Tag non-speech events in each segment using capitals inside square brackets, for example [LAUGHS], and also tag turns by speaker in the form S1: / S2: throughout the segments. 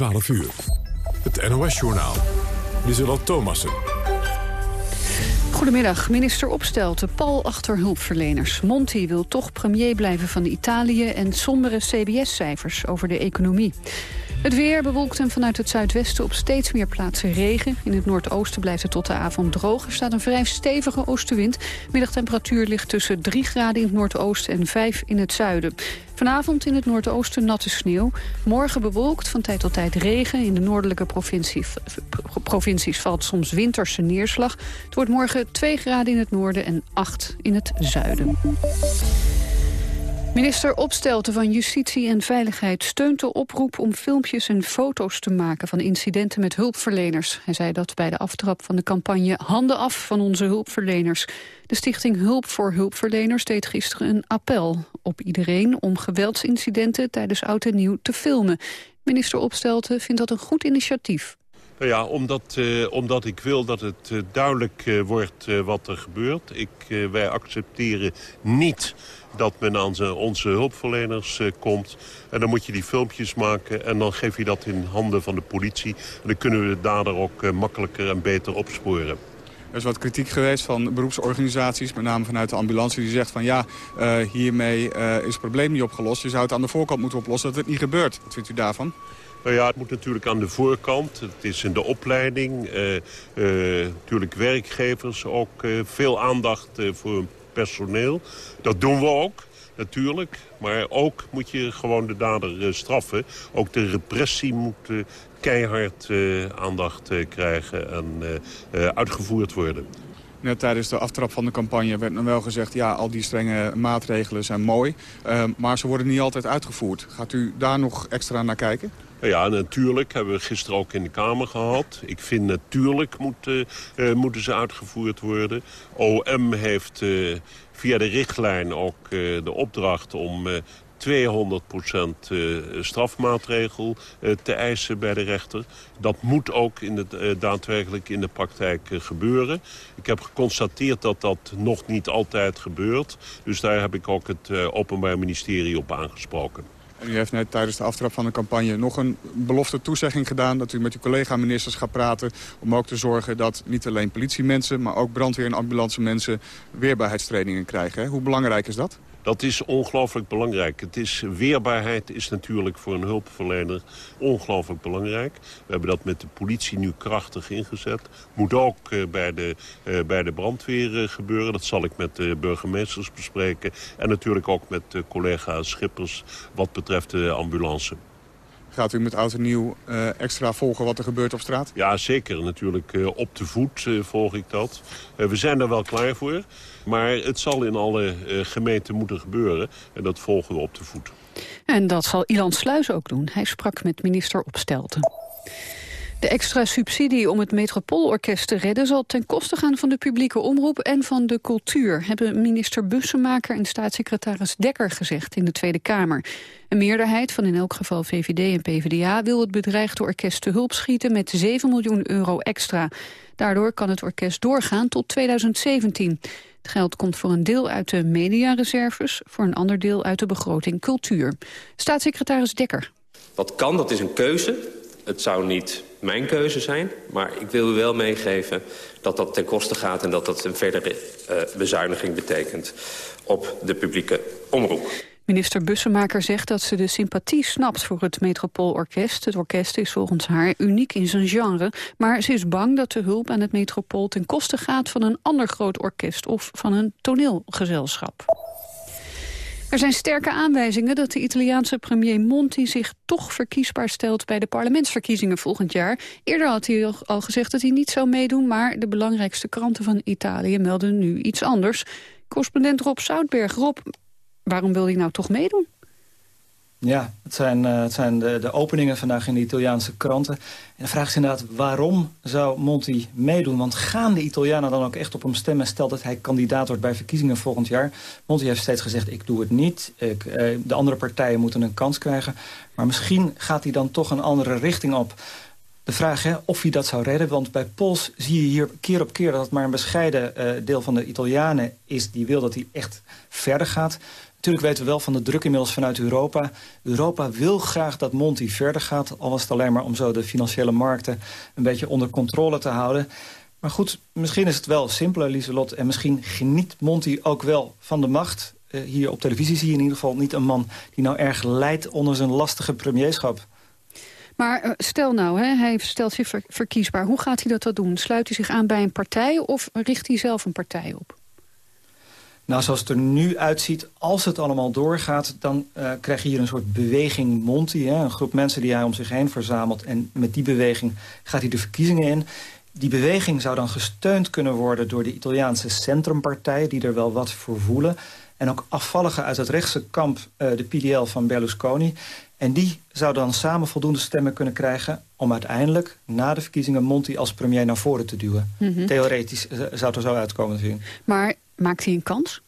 S1: 12 uur. Het NOS-journaal. Lieselot Thomassen.
S2: Goedemiddag, minister Opstelten, Paul achter hulpverleners. Monti wil toch premier blijven van Italië... en sombere CBS-cijfers over de economie. Het weer bewolkt en vanuit het zuidwesten op steeds meer plaatsen regen. In het noordoosten blijft het tot de avond droog. Er staat een vrij stevige oostenwind. Middagtemperatuur ligt tussen 3 graden in het noordoosten en 5 in het zuiden. Vanavond in het noordoosten natte sneeuw. Morgen bewolkt, van tijd tot tijd regen. In de noordelijke provincie, provincies valt soms winterse neerslag. Het wordt morgen 2 graden in het noorden en 8 in het zuiden. Minister Opstelten van Justitie en Veiligheid steunt de oproep om filmpjes en foto's te maken van incidenten met hulpverleners. Hij zei dat bij de aftrap van de campagne Handen af van onze hulpverleners. De stichting Hulp voor Hulpverleners deed gisteren een appel op iedereen om geweldsincidenten tijdens oud en nieuw te filmen. Minister Opstelten vindt dat een goed initiatief.
S3: Ja, omdat, uh, omdat ik wil dat het uh, duidelijk uh, wordt wat er gebeurt. Ik, wij accepteren niet dat men aan onze hulpverleners uh, komt. En dan moet je die filmpjes maken en dan geef je dat in handen van de politie. En dan kunnen we de dader ook uh, makkelijker en beter opsporen.
S4: Er is wat kritiek geweest van beroepsorganisaties, met name vanuit de ambulance... die zegt van ja, uh, hiermee is het probleem niet opgelost. Je zou het aan de voorkant moeten oplossen dat het niet gebeurt. Wat vindt u daarvan?
S3: Nou ja, het moet natuurlijk aan de voorkant. Het is in de opleiding. Uh, natuurlijk werkgevers ook veel aandacht voor Dat doen we ook, natuurlijk. Maar ook moet je gewoon de dader uh, straffen. Ook de repressie moet uh, keihard uh, aandacht krijgen en uitgevoerd worden.
S4: Net tijdens de aftrap van de campagne werd nog wel gezegd... ja, al die strenge maatregelen zijn mooi, maar ze worden niet altijd uitgevoerd. Gaat u daar nog extra naar kijken?
S3: Ja, natuurlijk hebben we gisteren ook in de Kamer gehad. Ik vind natuurlijk moeten, uh, moeten ze uitgevoerd worden. OM heeft uh, via de richtlijn ook de opdracht om 200% strafmaatregel te eisen bij de rechter. Dat moet ook in de, daadwerkelijk in de praktijk gebeuren. Ik heb geconstateerd dat dat nog niet altijd gebeurt. Dus daar heb ik ook het Openbaar Ministerie op aangesproken.
S4: U heeft net tijdens de aftrap van de campagne nog een belofte toezegging gedaan... dat u met uw collega-ministers gaat praten om ook te zorgen dat niet alleen politiemensen... maar ook brandweer- en ambulance mensen weerbaarheidstrainingen krijgen. Hoe belangrijk is dat?
S3: Dat is ongelooflijk belangrijk. Het is, weerbaarheid is natuurlijk voor een hulpverlener ongelooflijk belangrijk. We hebben dat met de politie nu krachtig ingezet. Moet ook uh, bij, de, uh, bij de brandweer uh, gebeuren. Dat zal ik met de burgemeesters bespreken. En natuurlijk ook met collega Schippers wat betreft de ambulance.
S4: Gaat u met oud en nieuw uh, extra volgen wat er gebeurt op straat?
S3: Ja, zeker. Natuurlijk uh, op de voet uh, volg ik dat. we zijn er wel klaar voor. Maar het zal in alle gemeenten moeten gebeuren. En dat volgen we op de voet.
S2: En dat zal Ilan Sluis ook doen. Hij sprak met minister Opstelten. De extra subsidie om het Metropoolorkest te redden... zal ten koste gaan van de publieke omroep en van de cultuur... hebben minister Bussemaker en staatssecretaris Dekker gezegd in de Tweede Kamer. Een meerderheid van in elk geval VVD en PvdA... wil het bedreigde orkest te hulp schieten met 7 miljoen euro extra. Daardoor kan het orkest doorgaan tot 2017. Het geld komt voor een deel uit de mediareserves... voor een ander deel uit de begroting cultuur. Staatssecretaris Dekker.
S5: Wat kan, dat is een keuze. Het zou niet mijn keuze zijn. Maar ik wil u wel meegeven dat dat ten koste gaat... en dat dat een verdere uh, bezuiniging betekent op de publieke omroep.
S2: Minister Bussemaker zegt dat ze de sympathie snapt voor het Metropoolorkest. Het orkest is volgens haar uniek in zijn genre. Maar ze is bang dat de hulp aan het Metropool ten koste gaat van een ander groot orkest of van een toneelgezelschap. Er zijn sterke aanwijzingen dat de Italiaanse premier Monti zich toch verkiesbaar stelt bij de parlementsverkiezingen volgend jaar. Eerder had hij al gezegd dat hij niet zou meedoen, maar de belangrijkste kranten van Italië melden nu iets anders. Correspondent Rob Zoutberg. Rob, waarom wil hij nou toch meedoen?
S6: Ja, het zijn, het zijn de, de, openingen vandaag in de Italiaanse kranten. En de vraag is inderdaad, waarom zou Monti meedoen? Want gaan de Italianen dan ook echt op hem stemmen... stel dat hij kandidaat wordt bij verkiezingen volgend jaar? Monti heeft steeds gezegd, ik doe het niet. Ik, uh, de andere partijen moeten een kans krijgen. Maar misschien gaat hij dan toch een andere richting op. De vraag hè, of hij dat zou redden, want bij Pols zie je hier keer op keer... dat het maar een bescheiden uh, deel van de Italianen is die wil dat hij echt verder gaat... Natuurlijk weten we wel van de druk inmiddels vanuit Europa. Europa wil graag dat Monti verder gaat. Al was het alleen maar om zo de financiële markten een beetje onder controle te houden. Maar goed, misschien is het wel simpeler, Lieselot. En misschien geniet Monti ook wel van de macht. Uh, hier op televisie zie je in ieder geval niet een man... die nou erg lijdt onder zijn lastige premierschap.
S2: Maar uh, stel nou, hè, hij stelt zich ver verkiesbaar. Hoe gaat hij dat dan doen? Sluit hij zich aan bij een partij of richt hij zelf een partij op?
S6: Nou, zoals het er nu uitziet, als het allemaal doorgaat... dan uh, krijg je hier een soort beweging Monti. Hè? Een groep mensen die hij om zich heen verzamelt. En met die beweging gaat hij de verkiezingen in. Die beweging zou dan gesteund kunnen worden door de Italiaanse centrumpartijen... die er wel wat voor voelen. En ook afvalligen uit het rechtse kamp, uh, de PDL van Berlusconi. En die zou dan samen voldoende stemmen kunnen krijgen... om uiteindelijk na de verkiezingen Monti als premier naar voren te duwen. Mm -hmm. Theoretisch uh, zou het er zo uitkomen natuurlijk.
S2: Maar maakt hij een kans?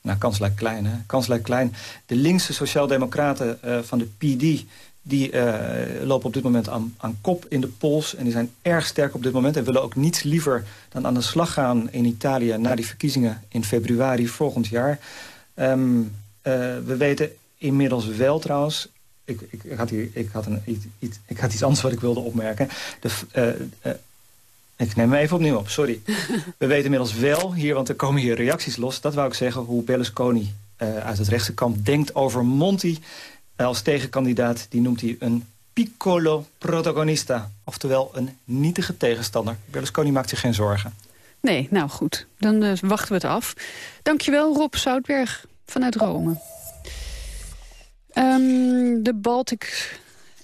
S6: Nou, kans lijkt klein, hè? Kans lijkt klein. De linkse sociaaldemocraten uh, van de PD... die uh, lopen op dit moment aan, aan kop in de pols. En die zijn erg sterk op dit moment. En willen ook niets liever dan aan de slag gaan in Italië... na die verkiezingen in februari volgend jaar. Um, uh, we weten inmiddels wel trouwens... Ik, ik, ik, had, hier, ik, had een, iets, ik had iets anders wat ik wilde opmerken. De, ik neem hem even opnieuw op, sorry. [LAUGHS] We weten inmiddels wel hier, want er komen hier reacties los... dat wou ik zeggen, hoe Berlusconi uh, uit het rechtse kamp denkt over Monti... als tegenkandidaat, die noemt hij een piccolo protagonista. Oftewel een nietige tegenstander. Berlusconi maakt zich geen zorgen.
S2: Nee, nou goed. Dan uh, wachten we het af. Dankjewel, Rob Zoutberg vanuit Rome. Um, de Baltic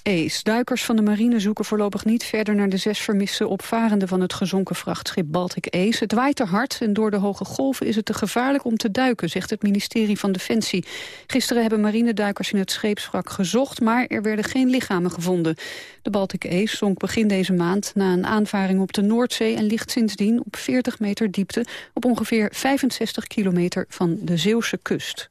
S2: Ace. Duikers van de marine zoeken voorlopig niet verder naar de zes vermiste opvarenden van het gezonken vrachtschip Baltic Ace. Het waait er hard en door de hoge golven is het te gevaarlijk om te duiken, zegt het ministerie van Defensie. Gisteren hebben marineduikers in het scheepswrak gezocht, maar er werden geen lichamen gevonden. De Baltic Ace zonk begin deze maand na een aanvaring op de Noordzee en ligt sindsdien op 40 meter diepte op ongeveer 65 kilometer van de Zeeuwse kust.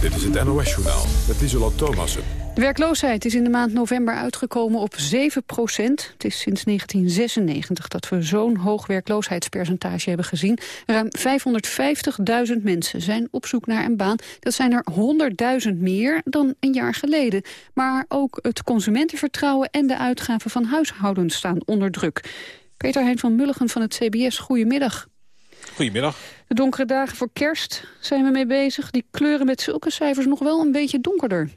S1: Dit is het NOS-journaal met Isola Thomassen.
S2: De werkloosheid is in de maand november uitgekomen op 7 procent. Het is sinds 1996 dat we zo'n hoog werkloosheidspercentage hebben gezien. Ruim 550.000 mensen zijn op zoek naar een baan. Dat zijn er 100.000 meer dan een jaar geleden. Maar ook het consumentenvertrouwen en de uitgaven van huishoudens staan onder druk. Peter Hein van Mulligen van het CBS, goedemiddag.
S7: Goedemiddag.
S2: De donkere dagen voor kerst zijn we mee bezig. Die kleuren met zulke cijfers nog wel een beetje donkerder.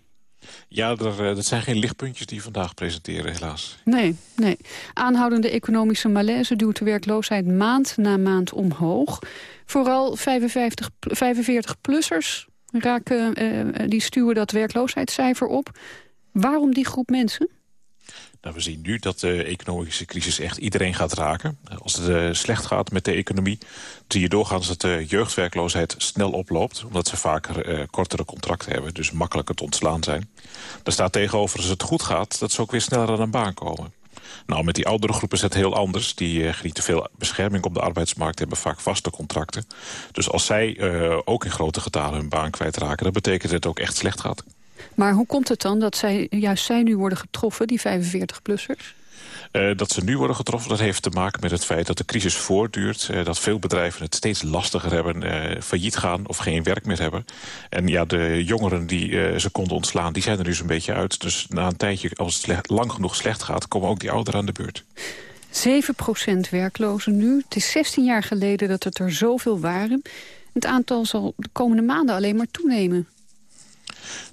S7: Ja, er, dat zijn geen lichtpuntjes die vandaag presenteren, helaas.
S2: Nee, nee. Aanhoudende economische malaise duwt de werkloosheid maand na maand omhoog. Vooral 45-plussers raken, uh, die stuwen dat werkloosheidscijfer op. Waarom die groep mensen?
S7: Nou, we zien nu dat de economische crisis echt iedereen gaat raken. Als het uh, slecht gaat met de economie, zie je doorgaans dat de jeugdwerkloosheid snel oploopt. Omdat ze vaker uh, kortere contracten hebben, dus makkelijker te ontslaan zijn. Daar staat tegenover, als het goed gaat, dat ze ook weer sneller aan een baan komen. Nou, met die oudere groepen is het heel anders. Die uh, genieten veel bescherming op de arbeidsmarkt, hebben vaak vaste contracten. Dus als zij ook in grote getalen hun baan kwijtraken, dat betekent het ook echt slecht gaat.
S2: Maar hoe komt het dan dat zij, juist zij nu worden getroffen, die 45-plussers?
S7: Uh, dat ze nu worden getroffen, dat heeft te maken met het feit dat de crisis voortduurt. Uh, dat veel bedrijven het steeds lastiger hebben, uh, failliet gaan of geen werk meer hebben. En ja, de jongeren die ze konden ontslaan, die zijn er nu zo'n beetje uit. Dus na een tijdje, als het slecht, lang genoeg slecht gaat, komen ook die ouderen aan de beurt.
S2: 7% werklozen nu. Het is 16 jaar geleden dat het er zoveel waren. Het aantal zal de komende maanden alleen maar toenemen.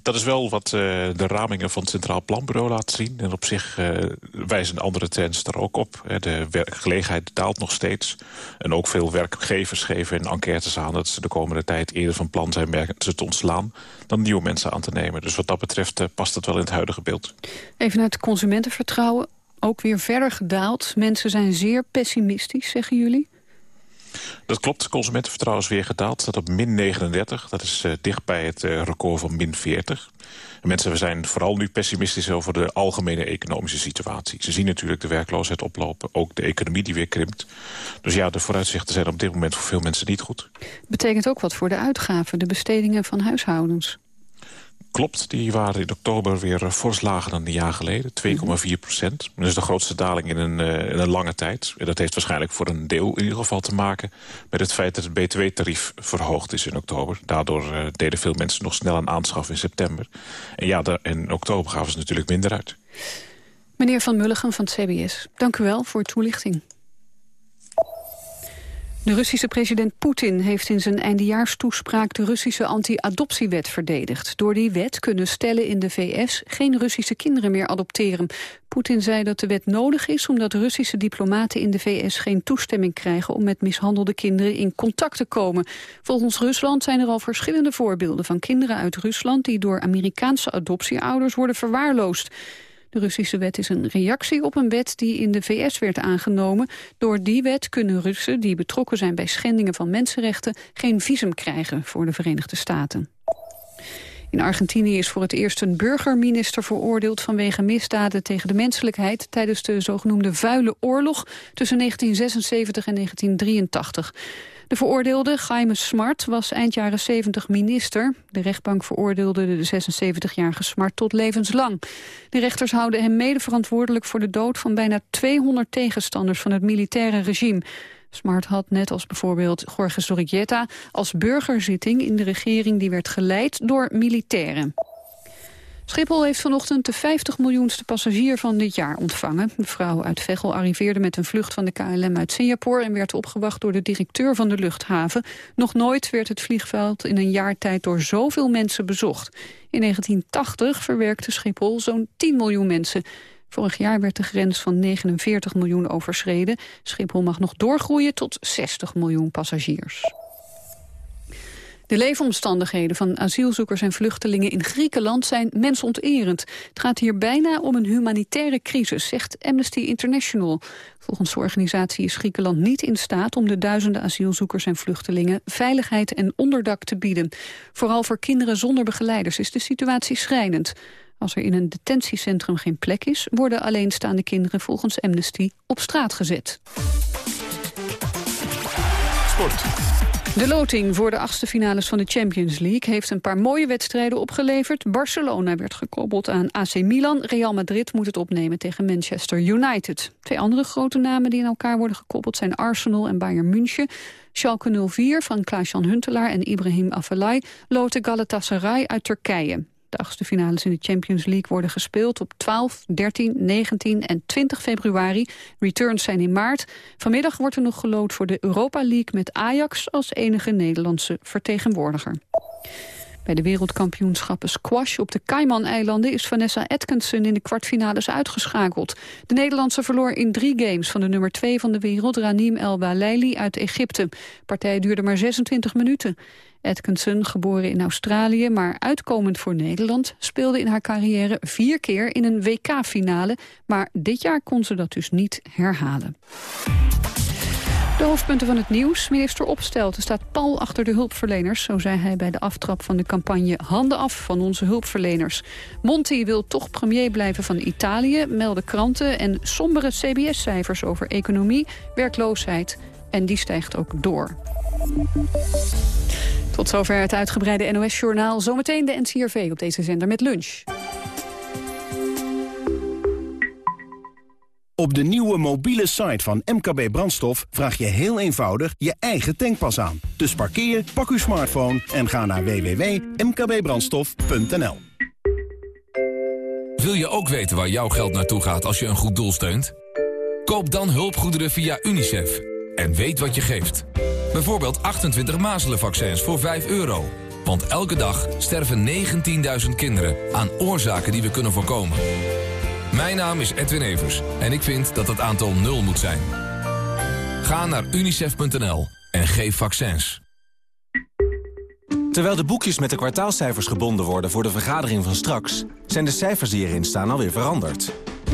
S7: Dat is wel wat uh, de ramingen van het Centraal Planbureau laten zien. En op zich uh, wijzen andere trends daar ook op. De werkgelegenheid daalt nog steeds. En ook veel werkgevers geven in enquêtes aan... dat ze de komende tijd eerder van plan zijn ze te ontslaan... dan nieuwe mensen aan te nemen. Dus wat dat betreft uh, past het wel in het huidige beeld.
S2: Even naar het consumentenvertrouwen. Ook weer verder gedaald. Mensen zijn zeer pessimistisch, zeggen jullie?
S7: Dat klopt, consumentenvertrouwen is weer gedaald. staat op min 39, dat is uh, dicht bij het uh, record van min 40. En mensen zijn vooral nu pessimistisch over de algemene economische situatie. Ze zien natuurlijk de werkloosheid oplopen, ook de economie die weer krimpt. Dus ja, de vooruitzichten zijn op dit moment voor veel mensen niet goed.
S2: Betekent ook wat voor de uitgaven, de bestedingen van huishoudens?
S7: Klopt. Die waren in oktober weer fors lager dan een jaar geleden. 2,4 procent. Dat is de grootste daling in een, in een lange tijd. Dat heeft waarschijnlijk voor een deel in ieder geval te maken... met het feit dat het btw-tarief verhoogd is in oktober. Daardoor deden veel mensen nog snel een aanschaf in september. En ja, in oktober gaven ze natuurlijk minder uit.
S2: Meneer Van Mulligen van het CBS, dank u wel voor uw toelichting. De Russische president Poetin heeft in zijn eindejaarstoespraak de Russische anti-adoptiewet verdedigd. Door die wet kunnen stellen in de VS geen Russische kinderen meer adopteren. Poetin zei dat de wet nodig is omdat Russische diplomaten in de VS geen toestemming krijgen om met mishandelde kinderen in contact te komen. Volgens Rusland zijn er al verschillende voorbeelden van kinderen uit Rusland die door Amerikaanse adoptieouders worden verwaarloosd. De Russische wet is een reactie op een wet die in de VS werd aangenomen. Door die wet kunnen Russen die betrokken zijn bij schendingen van mensenrechten... geen visum krijgen voor de Verenigde Staten. In Argentinië is voor het eerst een burgerminister veroordeeld vanwege misdaden tegen de menselijkheid tijdens de zogenoemde vuile oorlog tussen 1976 en 1983. De veroordeelde, Jaime Smart, was eind jaren 70 minister. De rechtbank veroordeelde de 76-jarige Smart tot levenslang. De rechters houden hem mede verantwoordelijk voor de dood van bijna 200 tegenstanders van het militaire regime. Smart had net als bijvoorbeeld Jorge Zorrigueta als burgerzitting in de regering die werd geleid door militairen. Schiphol heeft vanochtend de 50 miljoenste passagier van dit jaar ontvangen. De vrouw uit Veghel arriveerde met een vlucht van de KLM uit Singapore... en werd opgewacht door de directeur van de luchthaven. Nog nooit werd het vliegveld in een jaar tijd door zoveel mensen bezocht. In 1980 verwerkte Schiphol zo'n 10 miljoen mensen. Vorig jaar werd de grens van 49 miljoen overschreden. Schiphol mag nog doorgroeien tot 60 miljoen passagiers. De leefomstandigheden van asielzoekers en vluchtelingen in Griekenland zijn mensonterend. Het gaat hier bijna om een humanitaire crisis, zegt Amnesty International. Volgens de organisatie is Griekenland niet in staat om de duizenden asielzoekers en vluchtelingen veiligheid en onderdak te bieden. Vooral voor kinderen zonder begeleiders is de situatie schrijnend. Als er in een detentiecentrum geen plek is, worden alleenstaande kinderen volgens Amnesty op straat gezet. De loting voor de achtste finales van de Champions League heeft een paar mooie wedstrijden opgeleverd. Barcelona werd gekoppeld aan AC Milan. Real Madrid moet het opnemen tegen Manchester United. Twee andere grote namen die aan elkaar worden gekoppeld zijn Arsenal en Bayern München. Schalke 04 van Klaas-Jan Huntelaar en Ibrahim Afellay loten Galatasaray uit Turkije. De achtste finales in de Champions League worden gespeeld op 12, 13, 19 en 20 februari. Returns zijn in maart. Vanmiddag wordt er nog gelood voor de Europa League met Ajax als enige Nederlandse vertegenwoordiger. Bij de wereldkampioenschappen squash op de Cayman-eilanden is Vanessa Atkinson in de kwartfinales uitgeschakeld. De Nederlandse verloor in drie games van de nummer 2 van de wereld, Ranim El Balaili uit Egypte. De partij duurde maar 26 minuten. Atkinson, geboren in Australië, maar uitkomend voor Nederland... speelde in haar carrière vier keer in een WK-finale. Maar dit jaar kon ze dat dus niet herhalen. De hoofdpunten van het nieuws. Minister Opstelten staat pal achter de hulpverleners. Zo zei hij bij de aftrap van de campagne Handen af van onze hulpverleners. Monti wil toch premier blijven van Italië, melden kranten... en sombere CBS-cijfers over economie, werkloosheid. En die stijgt ook door. Tot zover het uitgebreide NOS-journaal. Zometeen de NCRV op deze zender met lunch.
S8: Op de nieuwe mobiele site van MKB Brandstof vraag je heel eenvoudig je eigen tankpas aan. Dus parkeer, pak uw smartphone en ga naar www.mkbbrandstof.nl.
S9: Wil je ook weten waar jouw geld naartoe gaat als je een goed doel steunt? Koop dan hulpgoederen via UNICEF. En weet wat je geeft. Bijvoorbeeld 28 mazelenvaccins voor 5 euro. Want elke dag sterven 19.000 kinderen aan oorzaken die we kunnen voorkomen. Mijn naam is Edwin Evers en ik vind dat het aantal nul moet zijn. Ga naar unicef.nl en geef vaccins.
S10: Terwijl de boekjes met de kwartaalcijfers gebonden worden voor de vergadering van straks... zijn de cijfers die erin staan alweer veranderd.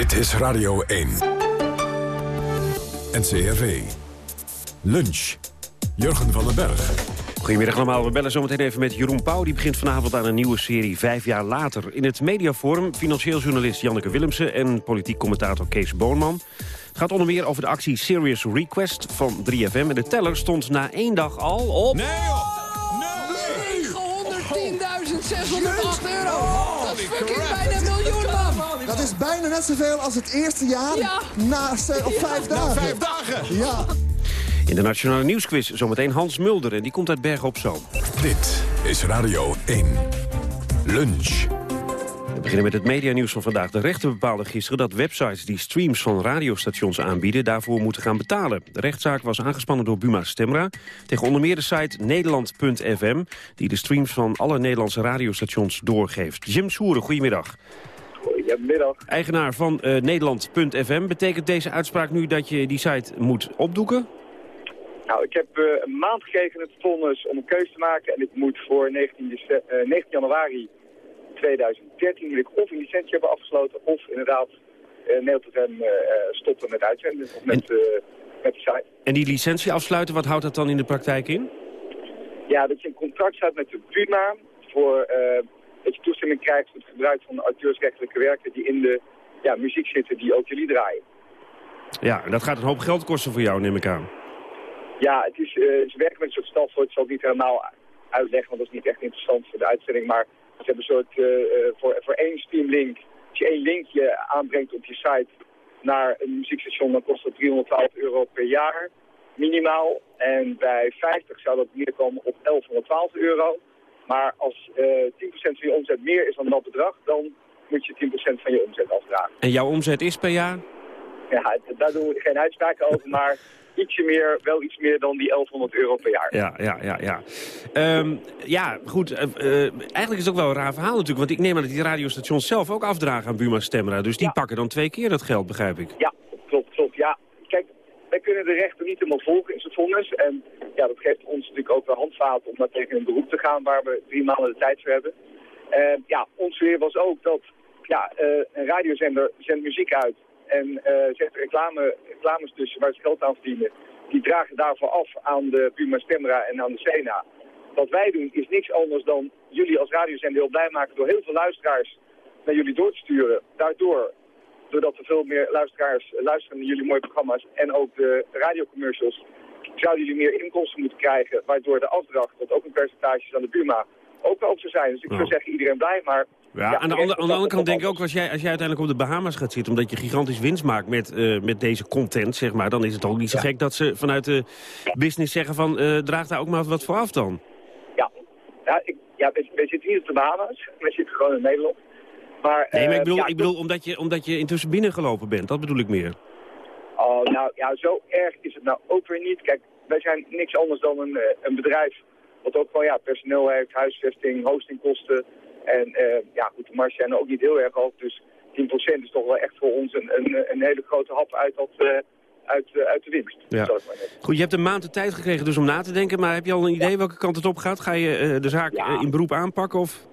S1: Dit is Radio 1. NCRV. Lunch. Jurgen van den Berg.
S11: Goedemiddag allemaal. We bellen zometeen even met Jeroen Pauw. Die begint vanavond aan een nieuwe serie Vijf jaar later. In het mediaforum financieel journalist Janneke Willemsen... en politiek commentator Kees Boonman. Het gaat onder meer over de actie Serious Request van 3FM. En de teller stond na één dag al op...
S12: Nee joh! 910.608 euro! Dat is fucking bijna!
S13: Dat is bijna net zoveel als het eerste jaar na, op vijf dagen.
S12: vijf dagen!
S13: Ja.
S11: In de Nationale Nieuwsquiz zometeen Hans Mulder. En die komt uit Bergen op Zoom.
S1: Dit is Radio 1. Lunch.
S11: We beginnen met het medianieuws van vandaag. De rechter bepaalde gisteren dat websites die streams van radiostations aanbieden... daarvoor moeten gaan betalen. De rechtszaak was aangespannen door Buma Stemra... tegen onder meer de site Nederland.fm... die de streams van alle Nederlandse radiostations doorgeeft. Jim Soeren, goedemiddag.
S14: Goedemiddag.
S11: Eigenaar van uh, Nederland.fm. Betekent deze uitspraak nu dat je die site moet opdoeken?
S14: Nou, ik heb uh, een maand gekregen het vonnis om een keuze te maken. En ik moet voor 19, uh, 19 januari 2013 wil ik of een licentie hebben afgesloten... of inderdaad Nederland uh, stoppen met uitzenden of met, en, met de site.
S11: En die licentie afsluiten, wat houdt dat dan in de praktijk in?
S14: Ja, dat je een contract sluit met de Buma... voor dat je toestemming krijgt voor het gebruik van auteursrechtelijke werken... die in de ja, muziek zitten die ook jullie draaien.
S11: Ja, en dat gaat een hoop geld kosten voor jou, neem ik aan.
S14: Ja, het is, uh, ze werken met een soort stafwoord. Ik zal het niet helemaal uitleggen, want dat is niet echt interessant voor de uitzending. Maar ze hebben een soort, uh, voor, voor één Steam-link, als je één linkje aanbrengt op je site naar een muziekstation, dan kost dat 312 euro per jaar, minimaal. En bij 50 zou dat neerkomen op 1112 euro. Maar als uh, 10% van je omzet meer is dan dat bedrag, dan moet je 10% van je omzet afdragen.
S11: En jouw omzet is per jaar?
S14: Ja, daar doen we geen uitspraken over, [LAUGHS] maar ietsje meer, wel iets meer dan die 1100 euro per jaar.
S11: Ja, ja, ja. Ja, um, ja goed. Uh, uh, eigenlijk is het ook wel een raar verhaal natuurlijk. Want ik neem aan dat die radiostations zelf ook afdragen aan Buma Stemra. Dus die ja. pakken dan twee keer dat geld, begrijp ik.
S14: Ja, klopt, klopt. Ja, kijk, wij kunnen de rechter niet helemaal volgen in zijn vonnis. En ja, dat geeft ons natuurlijk ook wel handvaten om daar tegen een beroep te gaan... waar we drie maanden de tijd voor hebben. Uh, ja, ons weer was ook dat ja, een radiozender zendt muziek uit en uh, zet reclame, reclames tussen waar ze geld aan verdienen. Die dragen daarvoor af aan de Puma Stemra en aan de Sena. Wat wij doen is niks anders dan jullie als radiozender heel blij maken door heel veel luisteraars naar jullie door te sturen. Daardoor, doordat er veel meer luisteraars luisteren naar jullie mooie programma's en ook de radiocommercials, zouden jullie meer inkomsten moeten krijgen, waardoor de afdracht, wat ook een percentage is aan de Buma, ook wel op zou zijn. Dus ik zou zeggen iedereen blij, maar
S11: ja, aan, de de andere kant denk ik ook, als jij, als jij uiteindelijk op de Bahamas gaat zitten... omdat je gigantisch winst maakt met, uh, met deze content, zeg maar... dan is het ook niet zo ja. gek dat ze vanuit de business zeggen van... Uh, draag daar ook maar wat voor af dan.
S14: Ja, ja, ik, ja we, we, zitten niet op de Bahamas. We zitten gewoon in Nederland. Maar,
S11: nee, maar ik bedoel, ja, ik bedoel omdat, je, omdat je intussen binnengelopen bent. Dat bedoel ik meer.
S14: Oh, nou, ja, zo erg is het nou ook weer niet. Kijk, wij zijn niks anders dan een, een bedrijf... wat ook wel ja, personeel heeft, huisvesting, hostingkosten... En uh, ja, goed, de marges zijn ook niet heel erg hoog. Dus 10% is toch wel echt voor ons een, een, een hele grote hap uit, dat, uh, uit, uh, uit de winst.
S11: Ja. Goed, je hebt een maand de tijd gekregen dus om na te denken. Maar heb je al een idee ja. welke kant het op gaat? Ga je de zaak ja. in beroep aanpakken? Of?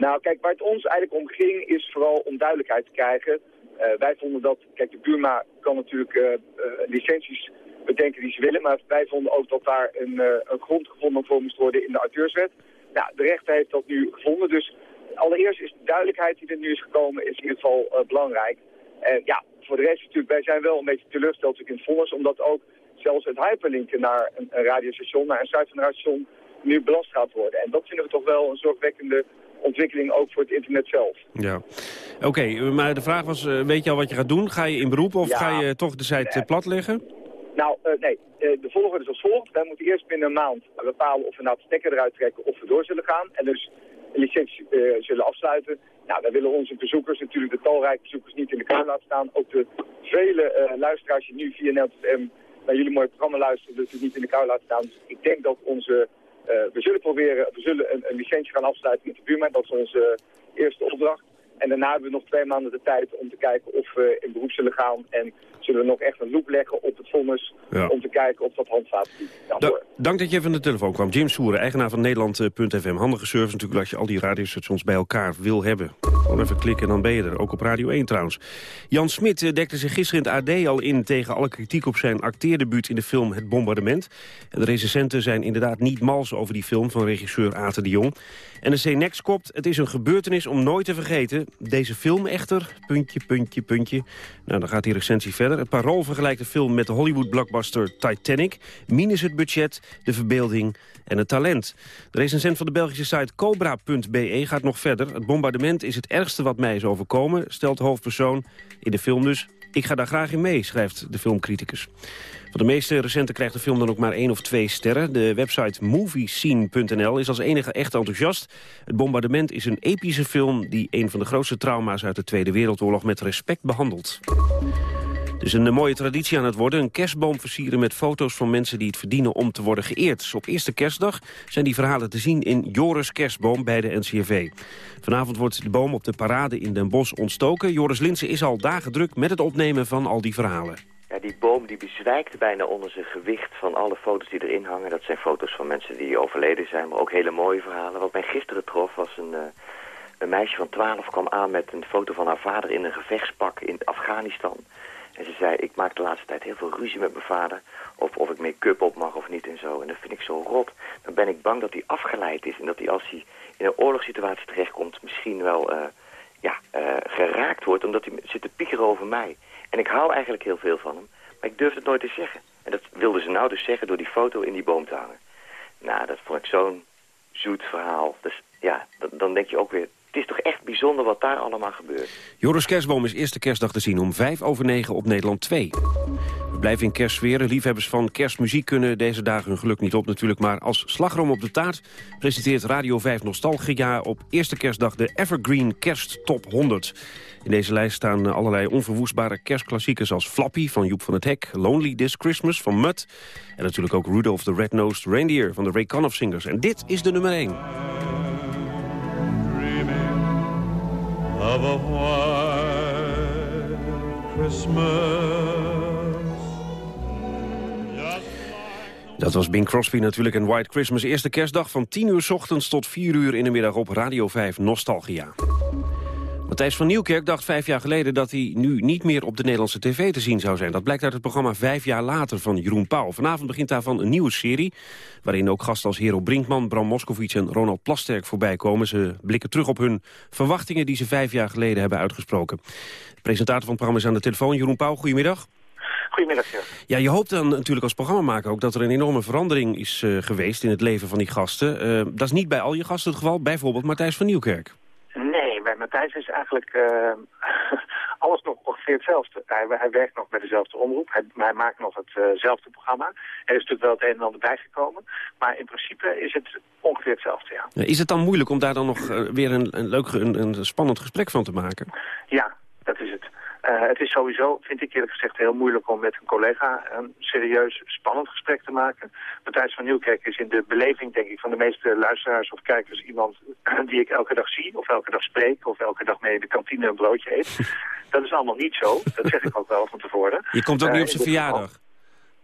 S14: Nou, kijk, waar het ons eigenlijk om ging is vooral om duidelijkheid te krijgen. wij vonden dat, kijk, de Burma kan natuurlijk licenties bedenken die ze willen. Maar wij vonden ook dat daar een, een grond gevonden voor moest worden in de auteurswet. Nou, de rechter heeft dat nu gevonden. Dus allereerst is de duidelijkheid die er nu is gekomen is in ieder geval belangrijk. En ja, voor de rest natuurlijk, wij zijn wel een beetje teleurgesteld in vonnis, omdat ook zelfs het hyperlinken naar een, radiostation, naar een site van nu belast gaat worden. En dat vinden we toch wel een zorgwekkende ontwikkeling ook voor het internet zelf.
S11: Ja, oké, okay, maar de vraag was, uh, weet je al wat je gaat doen? Ga je in beroep of ja. ga je toch de site nee. platleggen?
S14: Nou, uh, nee. Uh, de volgorde is als volgt. Wij moeten eerst binnen een maand bepalen of we nou de stekker eruit trekken of we door zullen gaan. En dus een licentie uh, zullen afsluiten. Nou, wij willen onze bezoekers, natuurlijk de talrijke bezoekers, niet in de kou laten staan. Ook de vele luisteraars die nu via NLTM naar jullie mooie programma luisteren, dus niet in de kou laten staan. Dus ik denk dat onze... we zullen proberen, we zullen een, een licentie gaan afsluiten met de buurman. Dat is onze eerste opdracht. En daarna hebben we nog twee maanden de tijd om te kijken of we in beroep zullen gaan. En zullen we nog echt een loop leggen op het vonnis om te kijken of dat handvaart
S11: da Dank dat je even aan de telefoon kwam. James Soeren, eigenaar van Nederland.fm. Handige service natuurlijk als je al die radiostations bij elkaar wil hebben. Gewoon even klikken en dan ben je er. Ook op Radio 1 trouwens. Jan Smit eh, dekte zich gisteren in het AD al in tegen alle kritiek op zijn acteerdebuut in de film Het Bombardement. En de recensenten zijn inderdaad niet mals over die film van regisseur Aten de Jong. NRC Next kopt, het is een gebeurtenis om nooit te vergeten. Deze film echter, puntje, puntje, puntje. Nou, dan gaat die recensie verder. Het Parool vergelijkt de film met de Hollywood-blockbuster Titanic. Minus het budget, de verbeelding en het talent. De recensent van de Belgische site cobra.be gaat nog verder. Het bombardement is het ergste wat mij is overkomen, stelt de hoofdpersoon. In de film dus, ik ga daar graag in mee, schrijft de filmcriticus. Van de meeste recenten krijgt de film dan ook maar één of twee sterren. De website moviescene.nl is als enige echt enthousiast. Het bombardement is een epische film die een van de grootste trauma's uit de Tweede Wereldoorlog met respect behandelt. Is een mooie traditie aan het worden. Een kerstboom versieren met foto's van mensen die het verdienen om te worden geëerd. Op eerste kerstdag zijn die verhalen te zien in Joris Kerstboom bij de NCRV. Vanavond wordt de boom op de parade in Den Bosch ontstoken. Joris Linsen is al dagen druk met het opnemen van al die verhalen.
S15: Ja, die boom die bezwijkt bijna onder zijn gewicht van alle foto's die erin hangen. Dat zijn foto's van mensen die overleden zijn, maar ook hele mooie verhalen. Wat mij gisteren trof was een, uh, een meisje van 12 kwam aan met een foto van haar vader in een gevechtspak in Afghanistan. En ze zei, ik maak de laatste tijd heel veel ruzie met mijn vader. Of, of ik make-up op mag of niet en zo. En dat vind ik zo rot. Dan ben ik bang dat hij afgeleid is. En dat hij als hij in een oorlogssituatie terechtkomt... misschien wel uh, ja, uh, geraakt wordt. Omdat hij zit te piekeren over mij. En ik hou eigenlijk heel veel van hem. Maar ik durf het nooit te zeggen. En dat wilden ze nou dus zeggen door die foto in die boom te hangen. Nou, dat vond ik zo'n zoet verhaal. Dus ja, dan denk je ook weer... Het is toch echt bijzonder wat daar allemaal gebeurt.
S11: Joris Kerstboom is eerste kerstdag te zien om vijf over negen op Nederland 2. We blijven in kerstsfeer. Liefhebbers van kerstmuziek kunnen deze dagen hun geluk niet op natuurlijk. Maar als slagroom op de taart presenteert Radio 5 Nostalgia op eerste kerstdag de Evergreen Kerst Top 100. In deze lijst staan allerlei onverwoestbare kerstklassiekers als Flappy van Joep van het Hek, Lonely This Christmas van Mutt en natuurlijk ook Rudolph the Red-Nosed Reindeer van de Ray Conniff Singers. En dit is de nummer 1.
S16: Of a white Christmas.
S11: Dat was Bing Crosby natuurlijk en White Christmas. Eerste kerstdag van 10 uur ochtends tot 4 uur in de middag op Radio 5 Nostalgia. Matthijs van Nieuwkerk dacht vijf jaar geleden dat hij nu niet meer op de Nederlandse tv te zien zou zijn. Dat blijkt uit het programma Vijf jaar later van Jeroen Pauw. Vanavond begint daarvan een nieuwe serie, waarin ook gasten als Hero Brinkman, Bram Moskowitz en Ronald Plasterk voorbij komen. Ze blikken terug op hun verwachtingen die ze vijf jaar geleden hebben uitgesproken. De presentator van het programma is aan de telefoon, Jeroen Pauw. Goedemiddag.
S17: Goedemiddag, ja.
S11: Ja, je hoopt dan natuurlijk als programmamaker ook dat er een enorme verandering is uh, geweest in het leven van die gasten. Uh, dat is niet bij al je gasten het geval, bijvoorbeeld Matthijs van Nieuwkerk.
S17: Nee, bij Matthijs is eigenlijk uh, [LAUGHS] alles nog ongeveer hetzelfde. Hij, hij, werkt nog bij dezelfde omroep, hij, hij maakt nog hetzelfde uh programma. Er is natuurlijk wel het een en ander bijgekomen, maar in principe is het ongeveer hetzelfde, ja.
S11: Is het dan moeilijk om daar dan nog uh, weer een, een leuk, een, een spannend gesprek van te maken?
S17: Ja, dat is het. Uh, het is sowieso, vind ik eerlijk gezegd, heel moeilijk om met een collega een serieus spannend gesprek te maken. Matthijs van Nieuwkerk is in de beleving, denk ik, van de meeste luisteraars of kijkers iemand [CLEARS THROAT] die ik elke dag zie, of elke dag spreek, of elke dag mee in de kantine een broodje eet. [LAUGHS] Dat is allemaal niet zo, dat zeg ik ook wel van tevoren.
S11: Je komt ook niet op zijn verjaardag.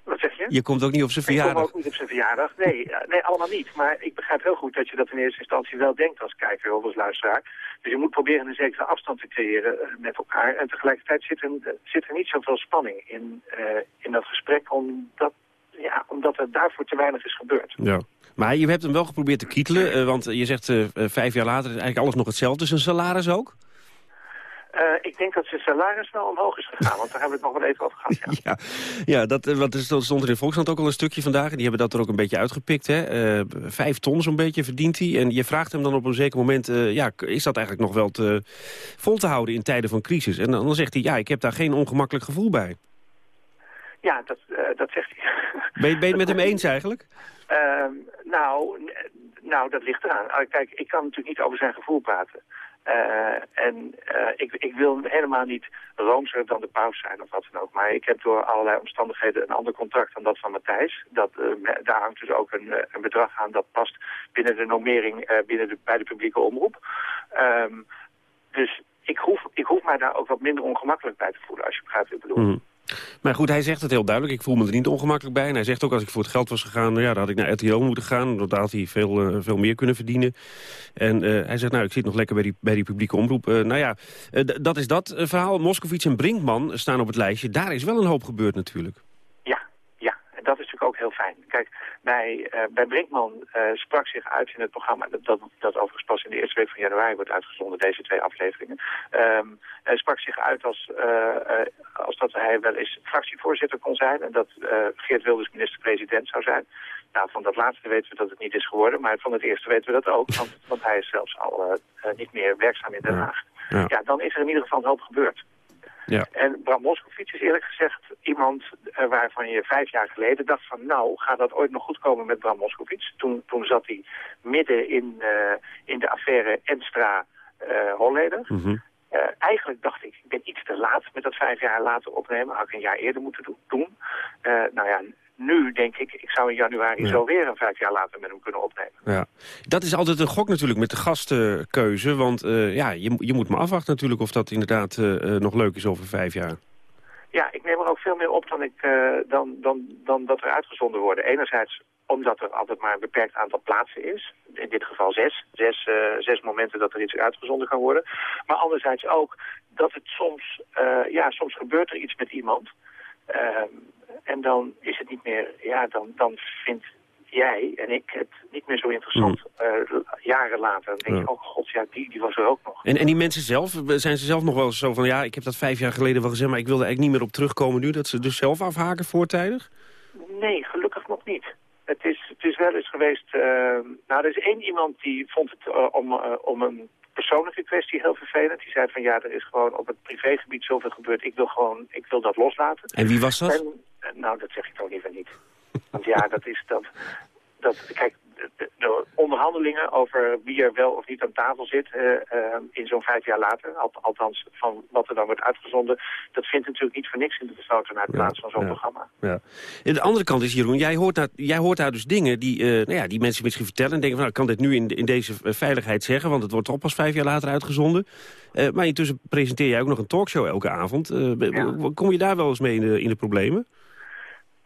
S17: Wat zeg je?
S11: Je komt ook niet op zijn verjaardag.
S17: Ik kom ook niet op zijn verjaardag. Nee, nee, allemaal niet. Maar ik begrijp heel goed dat je dat in eerste instantie wel denkt als kijker of als luisteraar. Dus je moet proberen een zekere afstand te creëren met elkaar. En tegelijkertijd zit er, zit er niet zoveel spanning in, uh, in dat gesprek, omdat, ja, omdat er daarvoor te weinig is gebeurd.
S11: Ja. Maar je hebt hem wel geprobeerd te kietelen, uh, want je zegt uh, vijf jaar later is eigenlijk alles nog hetzelfde. Zijn salaris ook?
S17: Uh, ik denk dat zijn salaris wel omhoog is gegaan, want daar hebben we het nog wel even over gehad. Ja, [LAUGHS]
S11: ja, ja dat, wat is, dat stond er in Volkskrant ook al een stukje vandaag. En die hebben dat er ook een beetje uitgepikt. Hè? Uh, vijf ton zo'n beetje verdient hij. En je vraagt hem dan op een zeker moment... Uh, ja, is dat eigenlijk nog wel te, vol te houden in tijden van crisis? En dan, dan zegt hij, ja, ik heb daar geen ongemakkelijk gevoel bij.
S17: Ja, dat, dat zegt hij.
S11: Ben je, ben je het [LAUGHS] met hem eens eigenlijk?
S17: Ehm, nou, nou, dat ligt eraan. Kijk, ik kan natuurlijk niet over zijn gevoel praten. Uh, en uh, ik, ik, wil helemaal niet roomser dan de paus zijn of wat dan ook. Maar ik heb door allerlei omstandigheden een ander contract dan dat van Matthijs. Dat, uh, daar hangt dus ook een, een, bedrag aan dat past binnen de normering binnen bij de publieke omroep. Um, dus ik mij daar ook wat minder ongemakkelijk bij te voelen, als je begrijpt wat ik bedoel.
S11: Mhm. Maar goed, hij zegt het heel duidelijk. Ik voel me er niet ongemakkelijk bij. En hij zegt ook, als ik voor het geld was gegaan... ja, dan had ik naar RTL moeten gaan. Dan had hij veel, eh, veel meer kunnen verdienen. En eh, hij zegt, nou, ik zit nog lekker bij die, bij die publieke omroep. Eh, nou ja, dat is dat verhaal. Moskovits en Brinkman staan op het lijstje. Daar is wel een hoop gebeurd natuurlijk.
S17: Ja, ja. En dat is natuurlijk ook heel fijn. Kijk, bij, eh, bij Brinkman eh, sprak zich uit in het programma... Dat, dat, dat overigens pas in de eerste week van januari wordt uitgezonden, deze twee afleveringen. Ehm, hij sprak zich uit als, eh, als dat hij wel eens fractievoorzitter kon zijn... en dat Geert Wilders minister-president zou zijn. Nou, van dat laatste weten we dat het niet is geworden... maar van het eerste weten we dat ook, want, want hij is zelfs al niet meer werkzaam in Den Haag.
S11: Ja.
S17: ja, dan is er in ieder geval een hoop gebeurd.
S11: Ja.
S17: En Bram Moskowitz is eerlijk gezegd iemand eh, waarvan je vijf jaar geleden dacht van nou, gaat dat ooit nog goed komen met Bram Moskowitz? Toen, toen zat hij midden in, eh, in de affaire Enstra eh Holleder.
S11: Mhm.
S17: Eigenlijk dacht ik, ik ben iets te laat met dat vijf jaar later opnemen. Had ik een jaar eerder moeten do- doen. Nou ja, nu denk ik, ik zou in januari
S11: Ja.
S17: zo weer een vijf jaar later met hem kunnen opnemen.
S11: Ja. Dat is altijd een gok natuurlijk met de gastenkeuze. Want eh, ja, je, je moet maar afwachten natuurlijk of dat inderdaad eh, eh, nog leuk is over vijf jaar.
S17: Ja, ik neem er ook veel meer op dan, ik, dan, dan, dan dat er uitgezonden worden. Enerzijds omdat er altijd maar een beperkt aantal plaatsen is. In dit geval zes. Zes, zes momenten dat er iets uitgezonden kan worden. Maar anderzijds ook dat het soms... ja, soms gebeurt er iets met iemand. Ehm, en dan is het niet meer... Ja, dan, dan vindt jij en ik het niet meer zo interessant. Eh, jaren later dan denk je,
S11: Ja.
S17: oh god, ja, die, die was er ook nog.
S11: En, en die mensen zelf, zijn ze zelf nog wel zo van... ja, ik heb dat vijf jaar geleden wel gezegd... maar ik wilde eigenlijk niet meer op terugkomen nu... dat ze dus zelf afhaken voortijdig?
S17: Nee, gelukkig nog niet. Het is, het is wel eens geweest... eh, nou, er is één iemand die vond het eh, om, eh, om een persoonlijke kwestie heel vervelend. Die zei van ja, er is gewoon op het privégebied zoveel gebeurd. Ik wil gewoon, ik wil dat loslaten.
S11: En wie was dat?
S17: En, eh, nou, dat zeg ik toch liever niet. Want ja, dat is dat... dat kijk, de, de- de onderhandelingen over wie er wel of niet aan tafel zit... eh, eh, in zo'n vijf jaar later, al- althans van wat er dan wordt uitgezonden... dat vindt natuurlijk niet voor niks in de besloten uit plaats van zo'n
S11: ja.
S17: programma.
S11: Ja. En de andere kant is, Jeroen, jij hoort, daar, jij hoort daar dus dingen die, eh, nou ja, die mensen misschien vertellen... en denken van, nou, ik kan dit nu in, in deze eh, veiligheid zeggen... want het wordt toch pas vijf jaar later uitgezonden. Eh, maar intussen presenteer jij ook nog een talkshow elke avond. Eh, Kom je daar wel eens mee in de, in de problemen?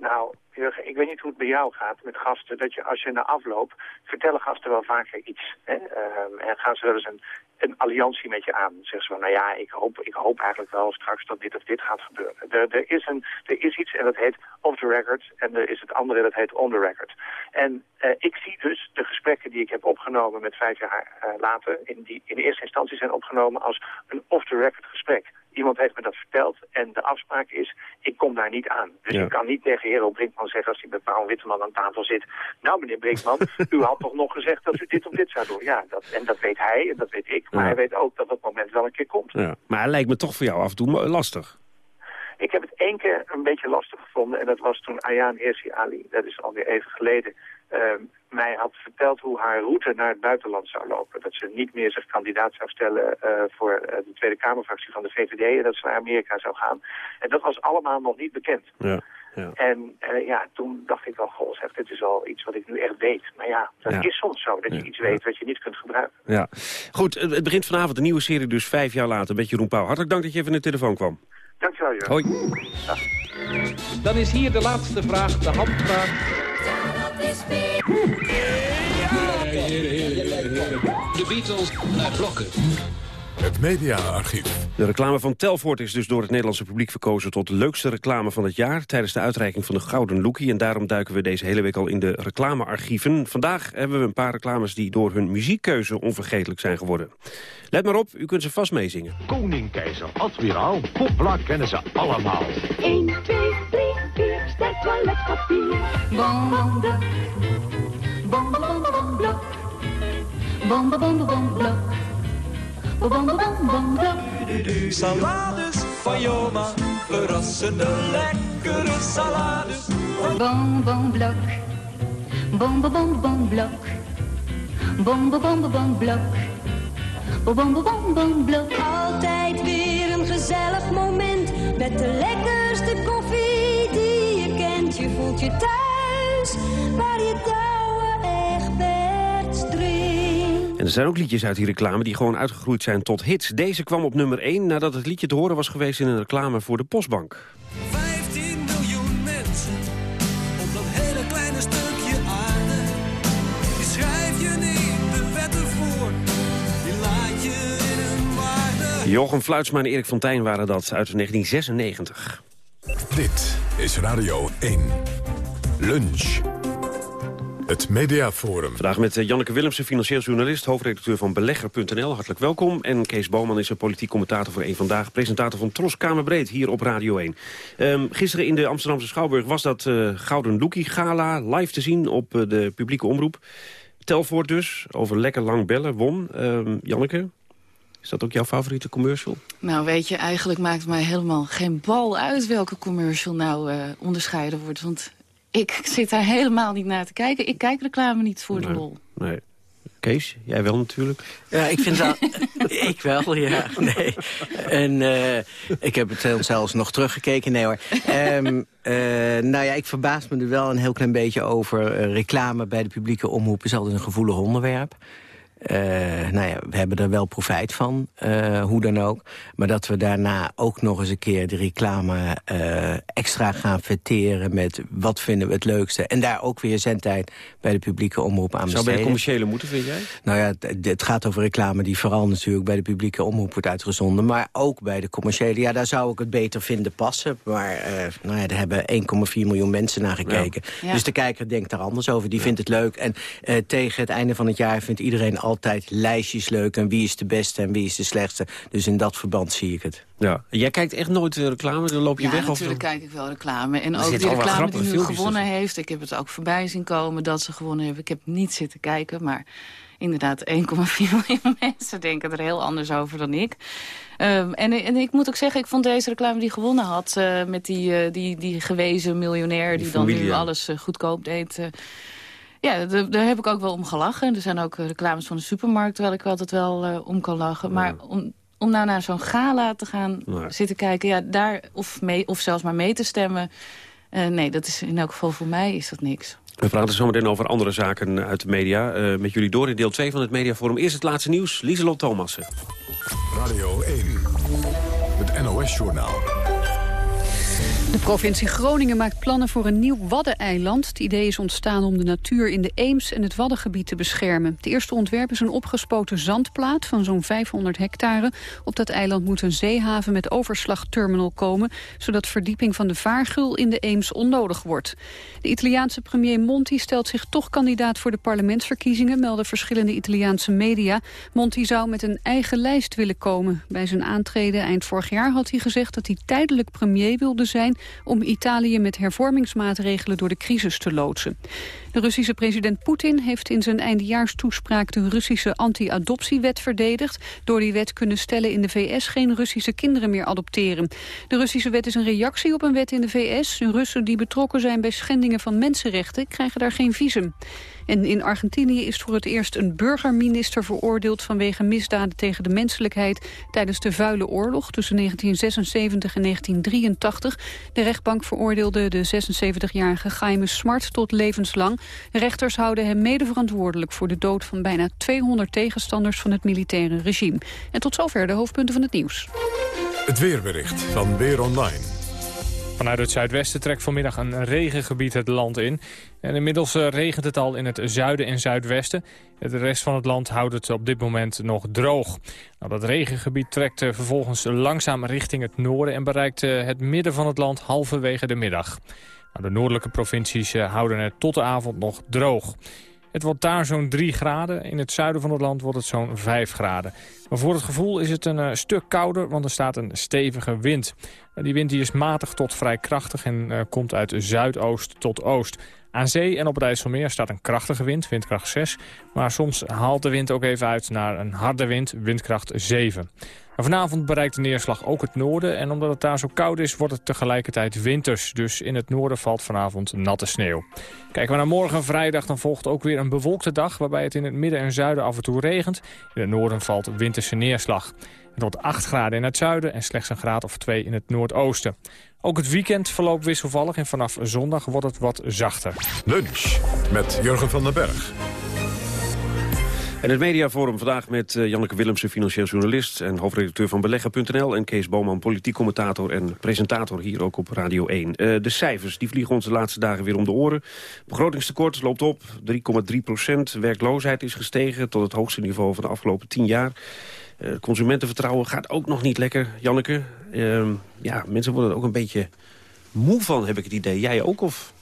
S17: Nou, Jurgen, ik weet niet hoe het bij jou gaat met gasten. Dat je als je na afloop, vertellen gasten wel vaker iets. Hè? Ehm, en gaan ze wel eens een, een alliantie met je aan. Zeggen ze van, nou ja, ik hoop, ik hoop eigenlijk wel straks dat dit of dit gaat gebeuren. Er, er, is, een, er is iets en dat heet off the record. En er is het andere dat heet on the record. En eh, ik zie dus de gesprekken die ik heb opgenomen met vijf jaar eh, later... In, die in eerste instantie zijn opgenomen als een off the record gesprek. Iemand heeft me dat verteld en de afspraak is, ik kom daar niet aan. Dus
S11: Ja.
S17: ik kan niet tegen Hero Brinkman zeggen als hij met Paul Witteman aan tafel zit. Nou meneer Brinkman, [LAUGHS] u had toch nog gezegd dat u dit of dit zou doen. Ja, dat, en dat weet hij en dat weet ik. Maar
S11: Ja.
S17: hij weet ook dat dat moment wel een keer komt.
S11: Ja. Maar het lijkt me toch voor jou af en toe lastig.
S17: Ik heb het één keer een beetje lastig gevonden. En dat was toen Ayaan Hirsi Ali, dat is alweer even geleden, mij had verteld hoe haar route naar het buitenland zou lopen. Dat ze niet meer zich kandidaat zou stellen eh, voor eh, de Tweede Kamerfractie van de VVD en dat ze naar Amerika zou gaan. En dat was allemaal nog niet bekend.
S11: Ja. Ja.
S17: En eh, ja, toen dacht ik wel, goh, zeg, dit is al iets wat ik nu echt weet. Maar ja, dat
S11: Ja.
S17: is soms zo, dat je iets weet wat je niet kunt gebruiken.
S11: Ja. Goed, het begint vanavond een nieuwe serie, dus vijf jaar later. Met Jeroen Pauw. Hartelijk dank dat je even in de telefoon kwam.
S17: Dankjewel, Jurgen.
S11: Hoi.
S18: Dan is hier de laatste vraag, de handvraag.
S1: De Beatles naar blokken. Het mediaarchief.
S11: De reclame van Telfort is dus door het Nederlandse publiek verkozen... tot de leukste reclame van het jaar tijdens de uitreiking van de Gouden Lookie. En daarom duiken we deze hele week al in de reclamearchieven. Vandaag hebben we een paar reclames die door hun muziekkeuze onvergetelijk zijn geworden. Let maar op, u kunt ze vast meezingen.
S19: Koning, keizer, admiraal, popblad kennen ze allemaal.
S20: 1, 2, 3, 4, sterk toiletpapier. Bon, bon, blok. Bon, bon, bon, blok. Bon, bon, bon, bon, blok. Bon, bon, bon, bon, blok.
S21: Salades van Joma, verrassende lekkere salades.
S20: Bon, bon, blok. Bon, bon, bon, bon, blok. Bon, bon, bon, bon, blok. Bon, bon, bon, bon, blok.
S22: Altijd weer een gezellig moment met de lekkerste koffie die je kent. Je voelt je thuis waar je touwen
S11: En er zijn ook liedjes uit die reclame die gewoon uitgegroeid zijn tot hits. Deze kwam op nummer 1 nadat het liedje te horen was geweest in een reclame voor de Postbank.
S21: 15 miljoen mensen op dat hele kleine stukje aarde. Die schrijf je niet de wetten voor, die laat je in hun waarde.
S11: Jochem Fluitsma en Erik Fontijn waren dat uit 1996.
S1: Dit is Radio 1. Lunch. Het Mediaforum.
S11: Vandaag met eh, Janneke Willemsen, financieel journalist, hoofdredacteur van Belegger.nl. Hartelijk welkom. En Kees Boman is een politiek commentator voor één Vandaag, presentator van Tros Kamerbreed hier op Radio 1. Ehm, gisteren in de Amsterdamse Schouwburg was dat eh, Gouden Loekie Gala live te zien op eh, de publieke omroep. Telvoort dus, over lekker lang bellen, won. Ehm, Janneke, is dat ook jouw favoriete commercial?
S23: Nou, weet je, eigenlijk maakt het mij helemaal geen bal uit welke commercial nou eh, onderscheiden wordt. Want ik zit daar helemaal niet naar te kijken. Ik kijk reclame niet voor de lol.
S11: Nee. Kees, jij wel natuurlijk.
S24: Ja, ik vind dat... [LAUGHS] ik wel, ja. Nee. En eh, ik heb het zelfs nog teruggekeken. Nee hoor. Ehm, eh, nou ja, ik verbaas me er wel een heel klein beetje over. Eh, reclame bij de publieke omroep is altijd een gevoelig onderwerp. Eh, nou ja, we hebben er wel profijt van, eh, hoe dan ook. Maar dat we daarna ook nog eens een keer de reclame eh, extra gaan verteren... met wat vinden we het leukste. En daar ook weer zendtijd bij de publieke omroep aan
S11: Zou bij
S24: besteden.
S11: de commerciële moeten, vind jij?
S24: Nou ja, het, het gaat over reclame die vooral natuurlijk bij de publieke omroep wordt uitgezonden. Maar ook bij de commerciële. Ja, daar zou ik het beter vinden passen. Maar nou ja, daar hebben 1,4 miljoen mensen naar gekeken.
S23: Ja. Ja.
S24: Dus de kijker denkt daar anders over. Die vindt het leuk. En tegen het einde van het jaar vindt iedereen altijd lijstjes leuk. En wie is de beste en wie is de slechtste. Dus in dat verband zie ik het.
S11: Ja. Jij kijkt echt nooit de reclame, dan loop je
S23: ja,
S11: weg? Of
S23: natuurlijk kijk ik wel reclame. En
S11: Er
S23: ook die reclame die nu gewonnen heeft. Ik heb het ook voorbij zien komen dat ze gewonnen hebben. Ik heb niet zitten kijken, maar inderdaad 1,4 [LAUGHS] miljoen mensen denken er heel anders over dan ik. Ehm, en, en ik moet ook zeggen, ik vond deze reclame die gewonnen had... eh, met die, eh, die, die gewezen miljonair die,
S11: Die
S23: dan nu alles eh, goedkoop deed... ja, daar heb ik ook wel om gelachen. Er zijn ook eh, reclames van de supermarkt... waar ik altijd wel eh, om kan lachen. Maar om, om nou naar zo'n gala te gaan zitten kijken... Ja, daar, of, mee, of zelfs maar mee te stemmen... eh, nee, dat is in elk geval voor mij is dat niks.
S11: We praten zometeen over andere zaken uit de media. eh, met jullie door in deel 2 van het Mediaforum. Eerst het laatste nieuws, Lieselot Thomassen.
S1: Radio 1. Het NOS-journaal.
S2: De provincie Groningen maakt plannen voor een nieuw Waddeneiland. Het idee is ontstaan om de natuur in de Eems en het Waddengebied te beschermen. Het eerste ontwerp is een opgespoten zandplaat van zo'n 500 hectare. Op dat eiland moet een zeehaven met overslagterminal komen... zodat verdieping van de vaargul in de Eems onnodig wordt. De Italiaanse premier Monti stelt zich toch kandidaat voor de parlementsverkiezingen... melden verschillende Italiaanse media. Monti zou met een eigen lijst willen komen. Bij zijn aantreden eind vorig jaar had hij gezegd dat hij tijdelijk premier wilde zijn om Italië met hervormingsmaatregelen door de crisis te loodsen. De Russische president Poetin heeft in zijn eindejaarstoespraak de Russische anti-adoptiewet verdedigd. Door die wet kunnen stellen in de VS geen Russische kinderen meer adopteren. De Russische wet is een reactie op een wet in de VS. Russen die betrokken zijn bij schendingen van mensenrechten krijgen daar geen visum. En in Argentinië is voor het eerst een burgerminister veroordeeld vanwege misdaden tegen de menselijkheid tijdens de vuile oorlog tussen 1976 en 1983. De rechtbank veroordeelde de 76-jarige Jaime Smart tot levenslang. Rechters houden hem mede verantwoordelijk voor de dood van bijna 200 tegenstanders van het militaire regime. En tot zover de hoofdpunten van het nieuws.
S1: Het weerbericht van Weer Online.
S25: Vanuit het zuidwesten trekt vanmiddag een regengebied het land in. En inmiddels eh, regent het al in het zuiden en zuidwesten. De rest van het land houdt het op dit moment nog droog. Nou, dat regengebied trekt eh, vervolgens langzaam richting het noorden... en bereikt eh, het midden van het land halverwege de middag. Nou, de noordelijke provincies houden het tot de avond nog droog. Het wordt daar zo'n 3 graden. In het zuiden van het land wordt het zo'n 5 graden. Maar voor het gevoel is het een eh, stuk kouder, want er staat een stevige wind. Die wind die is matig tot vrij krachtig en uh, komt uit zuidoost tot oost. Aan zee en op het IJsselmeer staat een krachtige wind, windkracht 6. Maar soms haalt de wind ook even uit naar een harde wind, windkracht 7. Maar vanavond bereikt de neerslag ook het noorden. En omdat het daar zo koud is, wordt het tegelijkertijd winters. Dus in het noorden valt vanavond natte sneeuw. Kijken we naar morgen vrijdag, dan volgt ook weer een bewolkte dag... waarbij het in het midden en zuiden af en toe regent. In het noorden valt winterse neerslag. Het wordt 8 graden in het zuiden en slechts een graad of 2 in het noordoosten. Ook het weekend verloopt wisselvallig en vanaf zondag wordt het wat zachter.
S1: Lunch met Jurgen van den Berg.
S11: En het mediaforum vandaag met uh, Janneke Willemsen, financieel journalist... en hoofdredacteur van Beleggen.nl... en Kees Boman, politiek commentator en presentator hier ook op Radio 1. Uh, de cijfers die vliegen ons de laatste dagen weer om de oren. Begrotingstekort loopt op, 3,3 procent. Werkloosheid is gestegen tot het hoogste niveau van de afgelopen 10 jaar. Uh, consumentenvertrouwen gaat ook nog niet lekker, Janneke. Ehm, ja, mensen worden er ook een beetje moe van, heb ik het idee. Jij ook, of...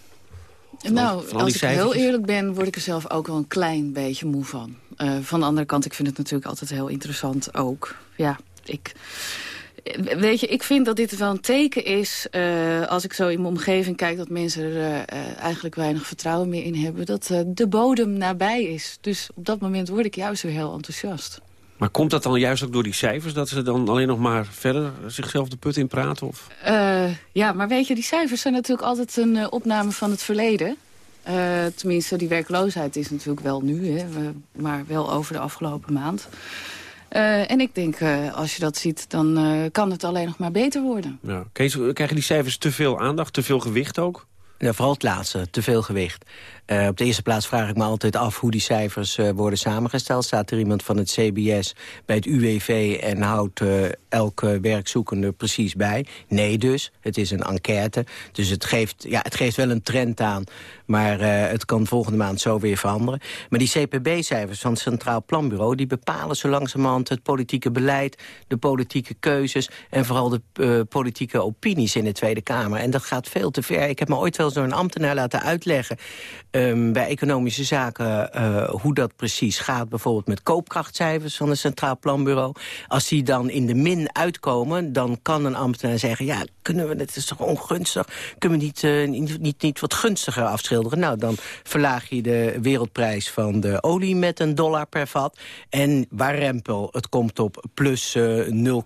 S23: Nou, als ik heel eerlijk ben, word ik er zelf ook wel een klein beetje moe van. Uh, van de andere kant, ik vind het natuurlijk altijd heel interessant ook. Ja, ik... Weet je, ik vind dat dit wel een teken is... Uh, als ik zo in mijn omgeving kijk dat mensen er uh, eigenlijk weinig vertrouwen meer in hebben... dat de bodem nabij is. Dus op dat moment word ik juist weer heel enthousiast.
S11: Maar komt dat dan juist ook door die cijfers... dat ze dan alleen nog maar verder zichzelf de put in praten? Of?
S23: Uh, ja, maar weet je, die cijfers zijn natuurlijk altijd een uh, opname van het verleden. Uh, tenminste, die werkloosheid is natuurlijk wel nu, hè, maar wel over de afgelopen maand. en ik denk, als je dat ziet, dan kan het alleen nog maar beter worden.
S11: Ja. Kees, krijgen die cijfers te veel aandacht, te veel gewicht ook?
S24: Ja, vooral het laatste, te veel gewicht. Uh, op de eerste plaats vraag ik me altijd af hoe die cijfers uh, worden samengesteld. Staat er iemand van het CBS bij het UWV en houdt uh, elke werkzoekende precies bij? Nee dus, het is een enquête. Dus het geeft, ja, het geeft wel een trend aan, maar het kan volgende maand zo weer veranderen. Maar die CPB-cijfers van het Centraal Planbureau... die bepalen zo langzamerhand het politieke beleid, de politieke keuzes... en vooral de politieke opinies in de Tweede Kamer. En dat gaat veel te ver. Ik heb me ooit wel een ambtenaar laten uitleggen um, bij economische zaken uh, hoe dat precies gaat. Bijvoorbeeld met koopkrachtcijfers van het Centraal Planbureau. Als die dan in de min uitkomen, dan kan een ambtenaar zeggen... ja, kunnen we, het is toch ongunstig, kunnen we niet, uh, niet, niet, niet wat gunstiger afschilderen? Nou, dan verlaag je de wereldprijs van de olie met een dollar per vat. En waar rempel, het komt op plus uh,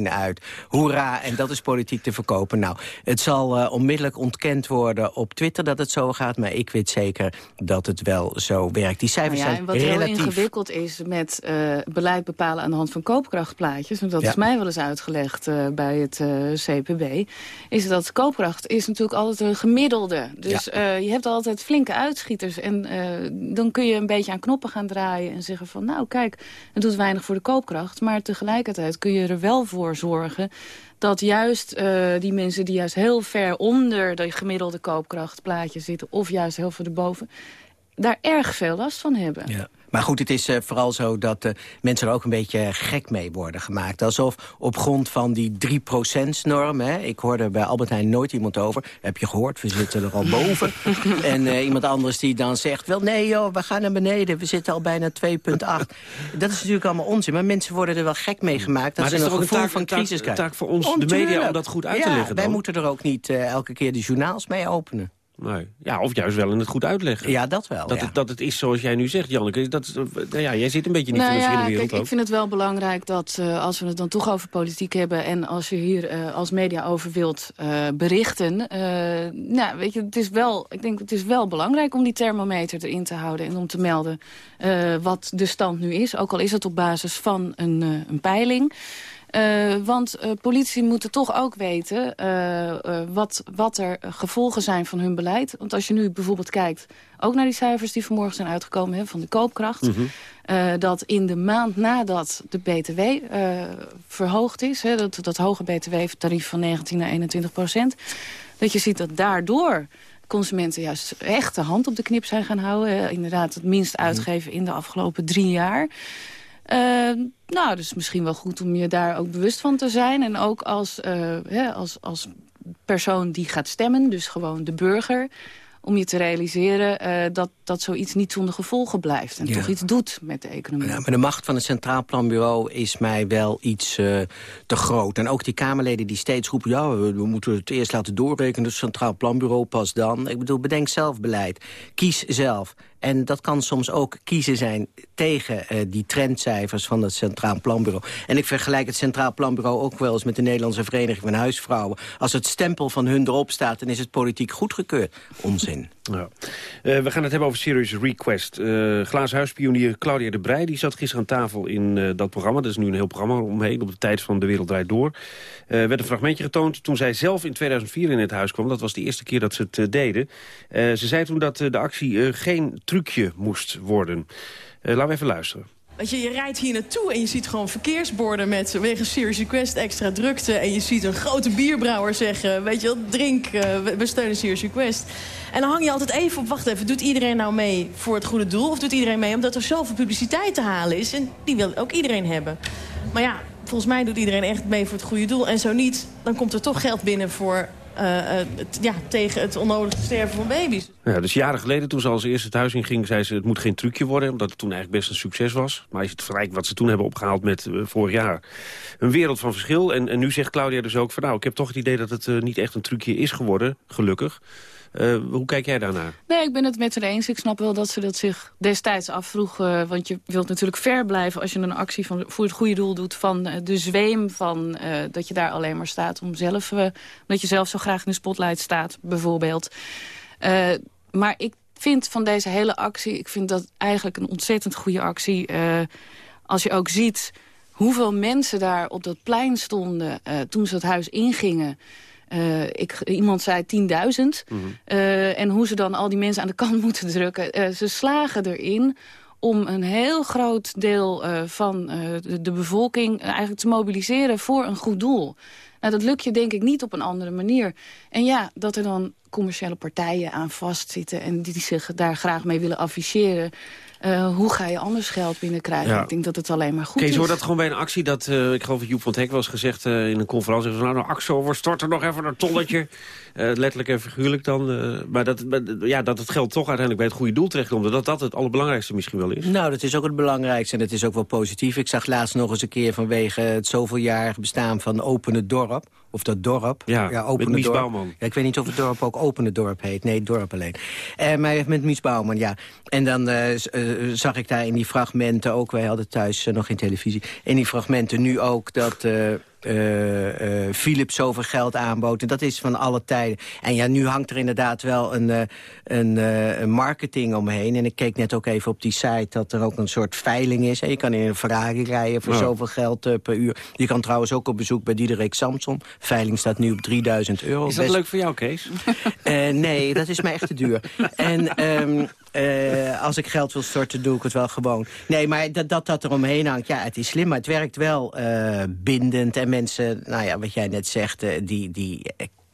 S24: 0,1 uit. Hoera, en dat is politiek te verkopen. Nou, het zal uh, onmiddellijk ontkend worden op Twitter dat het zo gaat... maar ik weet zeker dat het wel zo werkt. Die cijfers
S23: nou ja,
S24: zijn
S23: wat
S24: relatief...
S23: heel ingewikkeld is met beleid bepalen aan de hand van koopkrachtplaatjes... en dat ja. is mij wel eens uitgelegd bij het uh, Is dat koopkracht is natuurlijk altijd een gemiddelde. Dus ja. je hebt altijd flinke uitschieters. En dan kun je een beetje aan knoppen gaan draaien en zeggen van... nou kijk, het doet weinig voor de koopkracht... maar tegelijkertijd kun je er wel voor zorgen dat juist uh, die mensen die juist heel ver onder de gemiddelde koopkrachtplaatje zitten... of juist heel ver erboven, daar erg veel last van hebben.
S24: Ja. Maar goed, het is uh, vooral zo dat uh, mensen er ook een beetje gek mee worden gemaakt. Alsof op grond van die 3%-norm... ik hoorde bij Albert Heijn nooit iemand over... heb je gehoord, we zitten er al boven. [LAUGHS] en uh, iemand anders die dan zegt... wel nee joh, we gaan naar beneden, we zitten al bijna 2,8. dat is natuurlijk allemaal onzin. Maar mensen worden er wel gek mee gemaakt... dat
S11: maar
S24: ze
S11: een
S24: gevoel
S11: taak,
S24: van crisis krijgen.
S11: taak voor ons, de media, om dat goed uit
S24: ja,
S11: te leggen dan.
S24: wij moeten er ook niet elke keer de journaals mee openen.
S11: Nee. Ja, of juist wel in het goed uitleggen.
S24: Ja, dat wel.
S11: Dat,
S24: ja.
S11: het, dat het is zoals jij nu zegt, Janneke. Dat, nou ja, jij zit een beetje in die
S23: nou
S11: financiële
S23: ja,
S11: wereld
S23: kijk,
S11: ook.
S23: Ik vind het wel belangrijk dat uh, als we het dan toch over politiek hebben... en als je hier uh, als media over wilt uh, berichten... nou, weet je, het is wel, ik denk het is wel belangrijk om die thermometer erin te houden... en om te melden wat de stand nu is. Ook al is het op basis van een, een peiling... Uh, want uh, politici moeten toch ook weten uh, wat, wat er gevolgen zijn van hun beleid. Want als je nu bijvoorbeeld kijkt, ook naar die cijfers die vanmorgen zijn uitgekomen hè, van de koopkracht. Mm -hmm. dat in de maand nadat de BTW verhoogd is, hè, dat, dat hoge BTW-tarief van 19 naar 21 procent. Dat je ziet dat daardoor consumenten juist echt de hand op de knip zijn gaan houden. inderdaad het minst uitgeven in de afgelopen drie jaar. Uh, nou, dus misschien wel goed om je daar ook bewust van te zijn. En ook als, uh, hè, als, als persoon die gaat stemmen, dus gewoon de burger om je te realiseren uh, dat, dat zoiets niet zonder gevolgen blijft. En ja. toch iets doet met de economie.
S24: Ja, maar de macht van het Centraal Planbureau is mij wel iets uh, te groot. En ook die Kamerleden die steeds roepen... ja, we, we moeten het eerst laten doorrekenen, het Centraal Planbureau pas dan. Ik bedoel, bedenk zelf beleid. Kies zelf. En dat kan soms ook kiezen zijn tegen uh, die trendcijfers van het Centraal Planbureau. En ik vergelijk het Centraal Planbureau ook wel eens met de Nederlandse Vereniging van Huisvrouwen. Als het stempel van hun erop staat, dan is het politiek goedgekeurd. Onzin.
S11: Ja. Uh, we gaan het hebben over Serious Request. Uh, Glaashuispionier Claudia de Brij die zat gisteren aan tafel in uh, dat programma. Er is nu een heel programma omheen op de tijd van De Wereld Draait Door. Er werd een fragmentje getoond toen zij zelf in 2004 in het huis kwam. Dat was de eerste keer dat ze het deden. ze zei toen dat de actie geen trucje moest worden. Laten we even luisteren.
S26: Weet je, je rijdt hier naartoe en je ziet gewoon verkeersborden met wegen Serious Request extra drukte. En je ziet een grote bierbrouwer zeggen, weet je wel, drink, uh, we steunen Serious Request. En dan hang je altijd even op, wacht even, doet iedereen nou mee voor het goede doel? Of doet iedereen mee omdat er zoveel publiciteit te halen is? En die wil ook iedereen hebben. Maar ja, volgens mij doet iedereen echt mee voor het goede doel. En zo niet, dan komt er toch geld binnen voor uh, ja, tegen het onnodige sterven van baby's.
S11: Ja, dus jaren geleden, toen ze als eerste het huis in ging... zei ze, het moet geen trucje worden, omdat het toen eigenlijk best een succes was. Maar je het vergelijkt wat ze toen hebben opgehaald met uh, vorig jaar... een wereld van verschil. En, en nu zegt Claudia dus ook van... nou, ik heb toch het idee dat het niet echt een trucje is geworden, gelukkig. Uh, hoe kijk jij daarnaar?
S23: Nee, ik ben het met haar eens. Ik snap wel dat ze dat zich destijds afvroeg. Uh, want je wilt natuurlijk ver blijven als je een actie van, voor het goede doel doet... van uh, de zweem van dat je daar alleen maar staat om zelf... dat je zelf zo graag in de spotlight staat, bijvoorbeeld. maar ik vind van deze hele actie... ik vind dat eigenlijk een ontzettend goede actie. als je ook ziet hoeveel mensen daar op dat plein stonden... toen ze het huis ingingen... Uh, ik, iemand zei 10.000. Mm uh, en hoe ze dan al die mensen aan de kant [LAUGHS] moeten drukken. Uh, ze slagen erin om een heel groot deel van de, de, bevolking eigenlijk te mobiliseren voor een goed doel. Nou, dat lukt je denk ik niet op een andere manier. En ja, dat er dan commerciële partijen aan vastzitten... en die zich daar graag mee willen afficheren... Uh, hoe ga je anders geld binnenkrijgen? Ik denk dat het alleen maar goed
S11: Kees,
S23: is.
S11: hoor dat gewoon bij een actie dat, uh, ik geloof dat Joep van het Hek was gezegd uh, in een conferentie. Van, nou, nou Axel, we storten nog even een tonnetje. [LAUGHS] letterlijk en figuurlijk dan. maar dat, ja, dat het geld toch uiteindelijk bij het goede doel terechtkomt. Dat dat het allerbelangrijkste misschien wel is.
S24: Nou, dat is ook het belangrijkste en het is ook wel positief. Ik zag laatst nog eens een keer vanwege het zoveeljarig bestaan van Open het Dorp. Of dat dorp.
S11: Ja, ja Open met Mies
S24: dorp.
S11: Bouwman.
S24: Ja, ik weet niet of het dorp ook Open het Dorp heet. Nee, het dorp alleen. maar met Mies Bouwman, ja. En dan zag ik daar in die fragmenten ook... wij hadden thuis nog geen televisie... in die fragmenten nu ook dat uh, uh, Philips zoveel geld aanbood. En dat is van alle tijden. En ja, nu hangt er inderdaad wel een, uh, een, een, marketing omheen. En ik keek net ook even op die site dat er ook een soort veiling is. En je kan in een Ferrari rijden voor zoveel geld per uur. Je kan trouwens ook op bezoek bij Diederik Samson. Veiling staat nu op 3000 euro.
S11: Is dat leuk voor jou, Kees? [LAUGHS]
S24: nee, dat is mij echt te duur. en... Um, uh, als ik geld wil storten, doe ik het wel gewoon. Nee, maar dat dat, dat eromheen hangt, ja, het is slim. Maar het werkt wel uh, bindend. En mensen, nou ja, wat jij net zegt, uh, die, die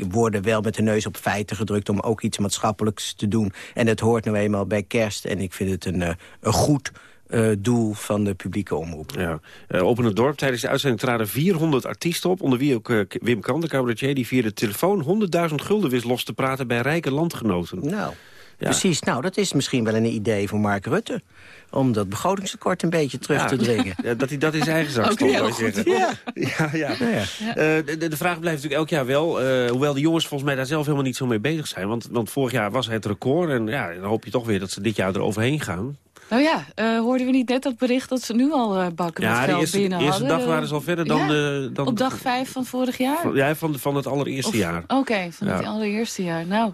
S24: worden wel met de neus op feiten gedrukt... om ook iets maatschappelijks te doen. En het hoort nou eenmaal bij kerst. En ik vind het een, een goed... Uh, doel van de publieke omroep.
S11: Ja. Uh, Open het Dorp, tijdens de uitzending traden 400 artiesten op... onder wie ook uh, Wim Kan, de cabaretier... die via de telefoon 100.000 gulden wist los te praten bij rijke landgenoten.
S24: Nou, ja. Precies, nou, dat is misschien wel een idee voor Mark Rutte. Om dat begrotingstekort een beetje terug
S11: ja.
S24: te dringen.
S11: Ja, dat hij dat in zijn eigen zak stopt, zou zeggen. Ja. Ja, ja. Uh, de, de, vraag blijft natuurlijk elk jaar wel. Uh, hoewel de jongens volgens mij daar zelf helemaal niet zo mee bezig zijn. Want, want vorig jaar was het record. En ja, dan hoop je toch weer dat ze dit jaar er overheen gaan.
S23: Nou ja, uh, hoorden we niet net dat bericht dat ze nu al uh, bakken
S11: ja,
S23: met geld
S11: eerste,
S23: binnen
S11: hadden?
S23: de
S11: eerste dag waren ze al verder dan...
S23: Ja,
S11: uh, dan
S23: op dag vijf van vorig jaar?
S11: Van, ja, van, van het allereerste
S23: of,
S11: jaar.
S23: Oké, okay, van het allereerste jaar. Nou...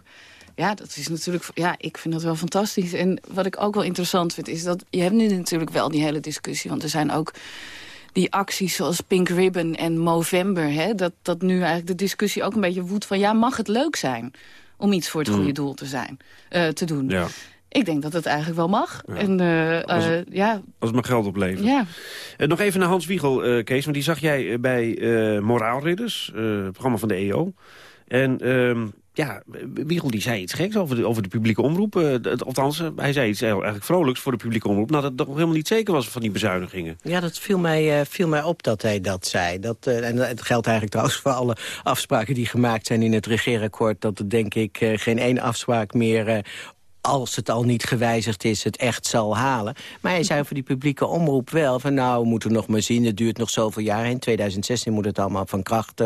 S23: Ja, dat is natuurlijk. Ja, ik vind dat wel fantastisch. En wat ik ook wel interessant vind, is dat je hebt nu natuurlijk wel die hele discussie. Want er zijn ook die acties zoals Pink Ribbon en Movember. Hè, dat, dat nu eigenlijk de discussie ook een beetje woedt van... ja, mag het leuk zijn om iets voor het goede mm. doel te, zijn, uh, te doen?
S11: Ja.
S23: Ik denk dat het eigenlijk wel mag.
S11: Ja.
S23: En, uh,
S11: als, het,
S23: uh, ja.
S11: als het maar geld oplevert.
S23: Ja.
S11: Uh, nog even naar Hans Wiegel, Kees. Want die zag jij bij Moraalridders, het programma van de EO. En ehm, ja, Wiegel die zei iets geks over de, over de publieke omroep. Uh, althans, hij zei iets eigenlijk vrolijks voor de publieke omroep. Nou, dat het nog helemaal niet zeker was van die bezuinigingen.
S24: Ja, dat viel mij, uh, viel mij op dat hij dat zei. Dat, en het geldt eigenlijk trouwens voor alle afspraken die gemaakt zijn in het regeerakkoord. Dat er denk ik geen één afspraak meer als het al niet gewijzigd is, het echt zal halen. Maar hij zei voor die publieke omroep wel... van nou, we moeten nog maar zien, het duurt nog zoveel jaar. In 2016 moet het allemaal van kracht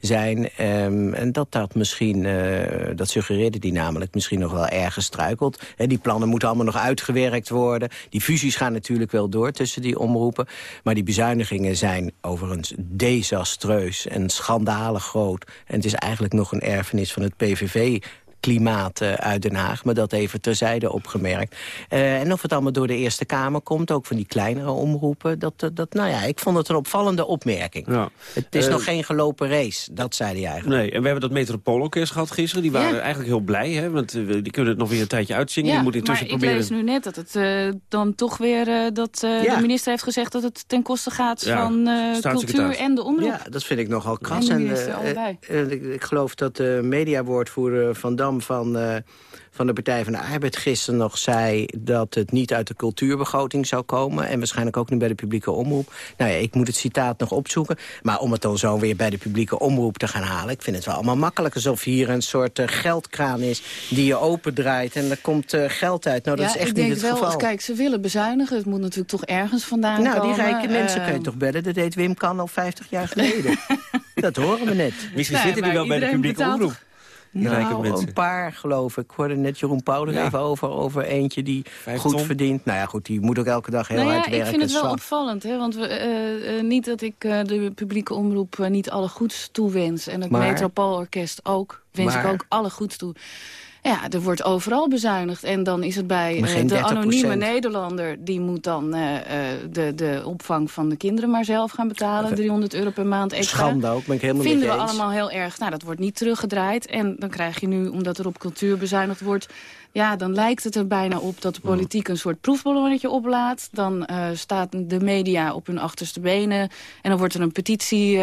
S24: zijn. Um, en dat dat misschien, uh, dat suggereerde die namelijk... misschien nog wel ergens struikelt. He, die plannen moeten allemaal nog uitgewerkt worden. Die fusies gaan natuurlijk wel door tussen die omroepen. Maar die bezuinigingen zijn overigens desastreus en schandalig groot. En het is eigenlijk nog een erfenis van het PVV klimaat eh, uit Den Haag. Maar dat even terzijde opgemerkt. Eh, en of het allemaal door de Eerste Kamer komt, ook van die kleinere omroepen. Dat, eh, dat, nou ja, ik vond het een opvallende opmerking.
S21: Ja.
S24: Het is nog geen gelopen race, dat zei hij eigenlijk.
S21: Nee, en we hebben dat Metropoolorkest gehad gisteren. Die waren
S23: Ja.
S21: eigenlijk heel blij, hè? want die kunnen het nog weer een tijdje uitzingen.
S23: Ja,
S21: je moet
S23: maar
S21: intussen
S23: ik
S21: proberen...
S23: lees nu net dat het eh, dan toch weer... eh, dat eh,
S24: Ja.
S23: de minister heeft gezegd dat het ten koste gaat
S24: Ja,
S23: van eh, cultuur en de omroep.
S24: Ja, dat vind ik nogal kras.
S23: En
S24: En, ik, ik geloof dat de mediawoordvoerder Van Dam van, eh, van de Partij van de Arbeid gisteren nog zei... dat het niet uit de cultuurbegroting zou komen. En waarschijnlijk ook niet bij de publieke omroep. Nou ja, ik moet het citaat nog opzoeken. Maar om het dan zo weer bij de publieke omroep te gaan halen... ik vind het wel allemaal makkelijk. Alsof hier een soort eh, geldkraan is die je opendraait... en er komt eh, geld uit. Nou, dat
S23: ja,
S24: is echt
S23: ik denk
S24: niet het
S23: wel,
S24: geval.
S23: kijk, ze willen bezuinigen. Het moet natuurlijk toch ergens vandaan
S24: nou,
S23: komen.
S24: die rijke mensen kun je toch bellen? Dat deed Wim Kan al 50 jaar geleden. [LAUGHS] dat horen we net.
S21: Misschien
S23: Nee,
S21: zitten die wel bij de publieke omroep. Die rijke
S24: Nou,
S21: mensen.
S24: een paar geloof ik. Ik hoorde net Jeroen Pauw er
S21: Ja.
S24: even over. Over eentje die
S21: Vijf
S24: goed
S21: ton.
S24: verdient. Nou ja, goed, die moet ook elke dag heel
S23: nou ja,
S24: hard
S23: ik
S24: werken.
S23: vind het wel opvallend. Hè? Want we, eh, eh, niet dat ik eh, de publieke omroep niet alle goeds toewens. En het
S24: Maar-
S23: Metropoolorkest ook. Wens ik ook alle goeds toe. Ja, er wordt overal bezuinigd. En dan is het bij eh, de
S24: 30%.
S23: anonieme Nederlander... die moet dan eh, eh, de, de opvang van de kinderen maar zelf gaan betalen. 300 euro per maand extra.
S24: Schande ook, ben ik helemaal
S23: Vinden we
S24: eens.
S23: allemaal heel erg. Nou, dat wordt niet teruggedraaid. En dan krijg je nu, omdat er op cultuur bezuinigd wordt... ja, dan lijkt het er bijna op dat de politiek een soort proefballonnetje oplaat. Dan eh, staat de media op hun achterste benen. En dan wordt er een petitie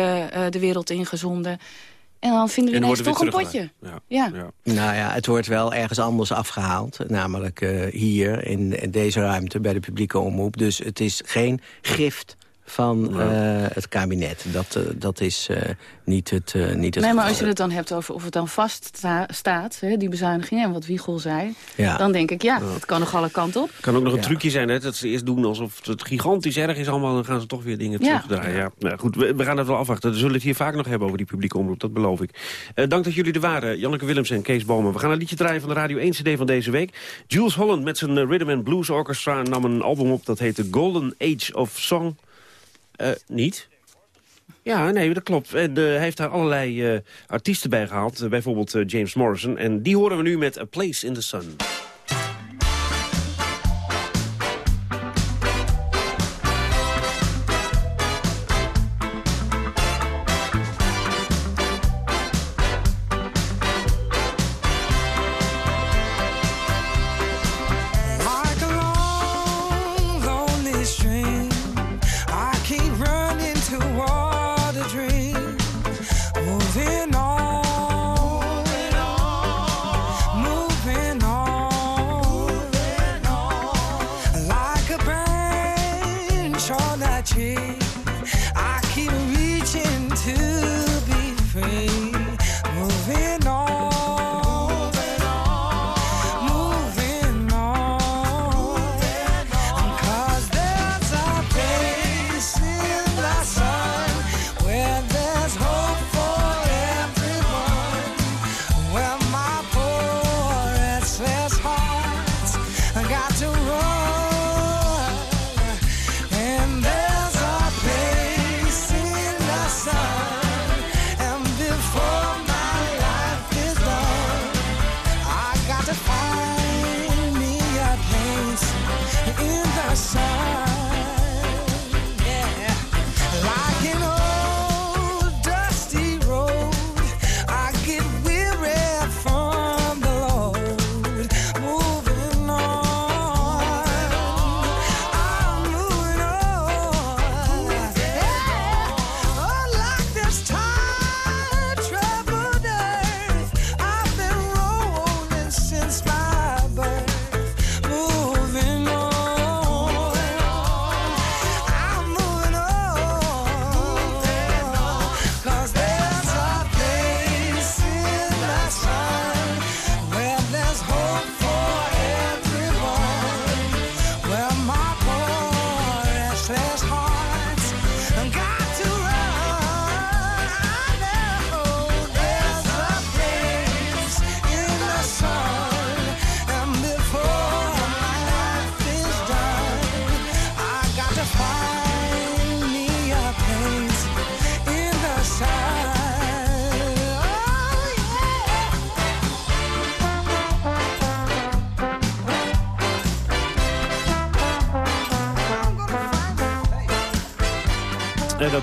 S23: de wereld ingezonden. En dan vinden we ineens toch een potje. Ja.
S24: Nou ja, het wordt wel ergens anders afgehaald. Namelijk eh, hier in deze ruimte bij de publieke omroep. Dus het is geen gift van eh, het kabinet. Dat, eh, dat is eh, niet het, eh, niet het
S23: Nee, maar als je het dan hebt over of het dan vast sta- staat, hè, die bezuinigingen, en wat Wiegel zei,
S24: Ja.
S23: dan denk ik, ja, het kan nog alle kanten op.
S21: kan ook nog een trucje zijn, hè, dat ze eerst doen alsof het gigantisch erg is allemaal... dan gaan ze toch weer dingen
S23: Ja.
S21: terugdraaien. Ja. Nou, goed, we, we gaan het wel afwachten. We zullen het hier vaak nog hebben over die publieke omroep, dat beloof ik. Eh, dank dat jullie er waren, Janneke Willems en Kees Bomen. We gaan een liedje draaien van de Radio 1 CD van deze week. Jules Holland met zijn Rhythm and Blues Orchestra nam een album op... dat heet The Golden Age of Song. Eh, niet? Ja, nee, dat klopt. En, eh, hij heeft daar allerlei eh, artiesten bij gehaald. eh, bijvoorbeeld James Morrison. En die horen we nu met A Place in the Sun.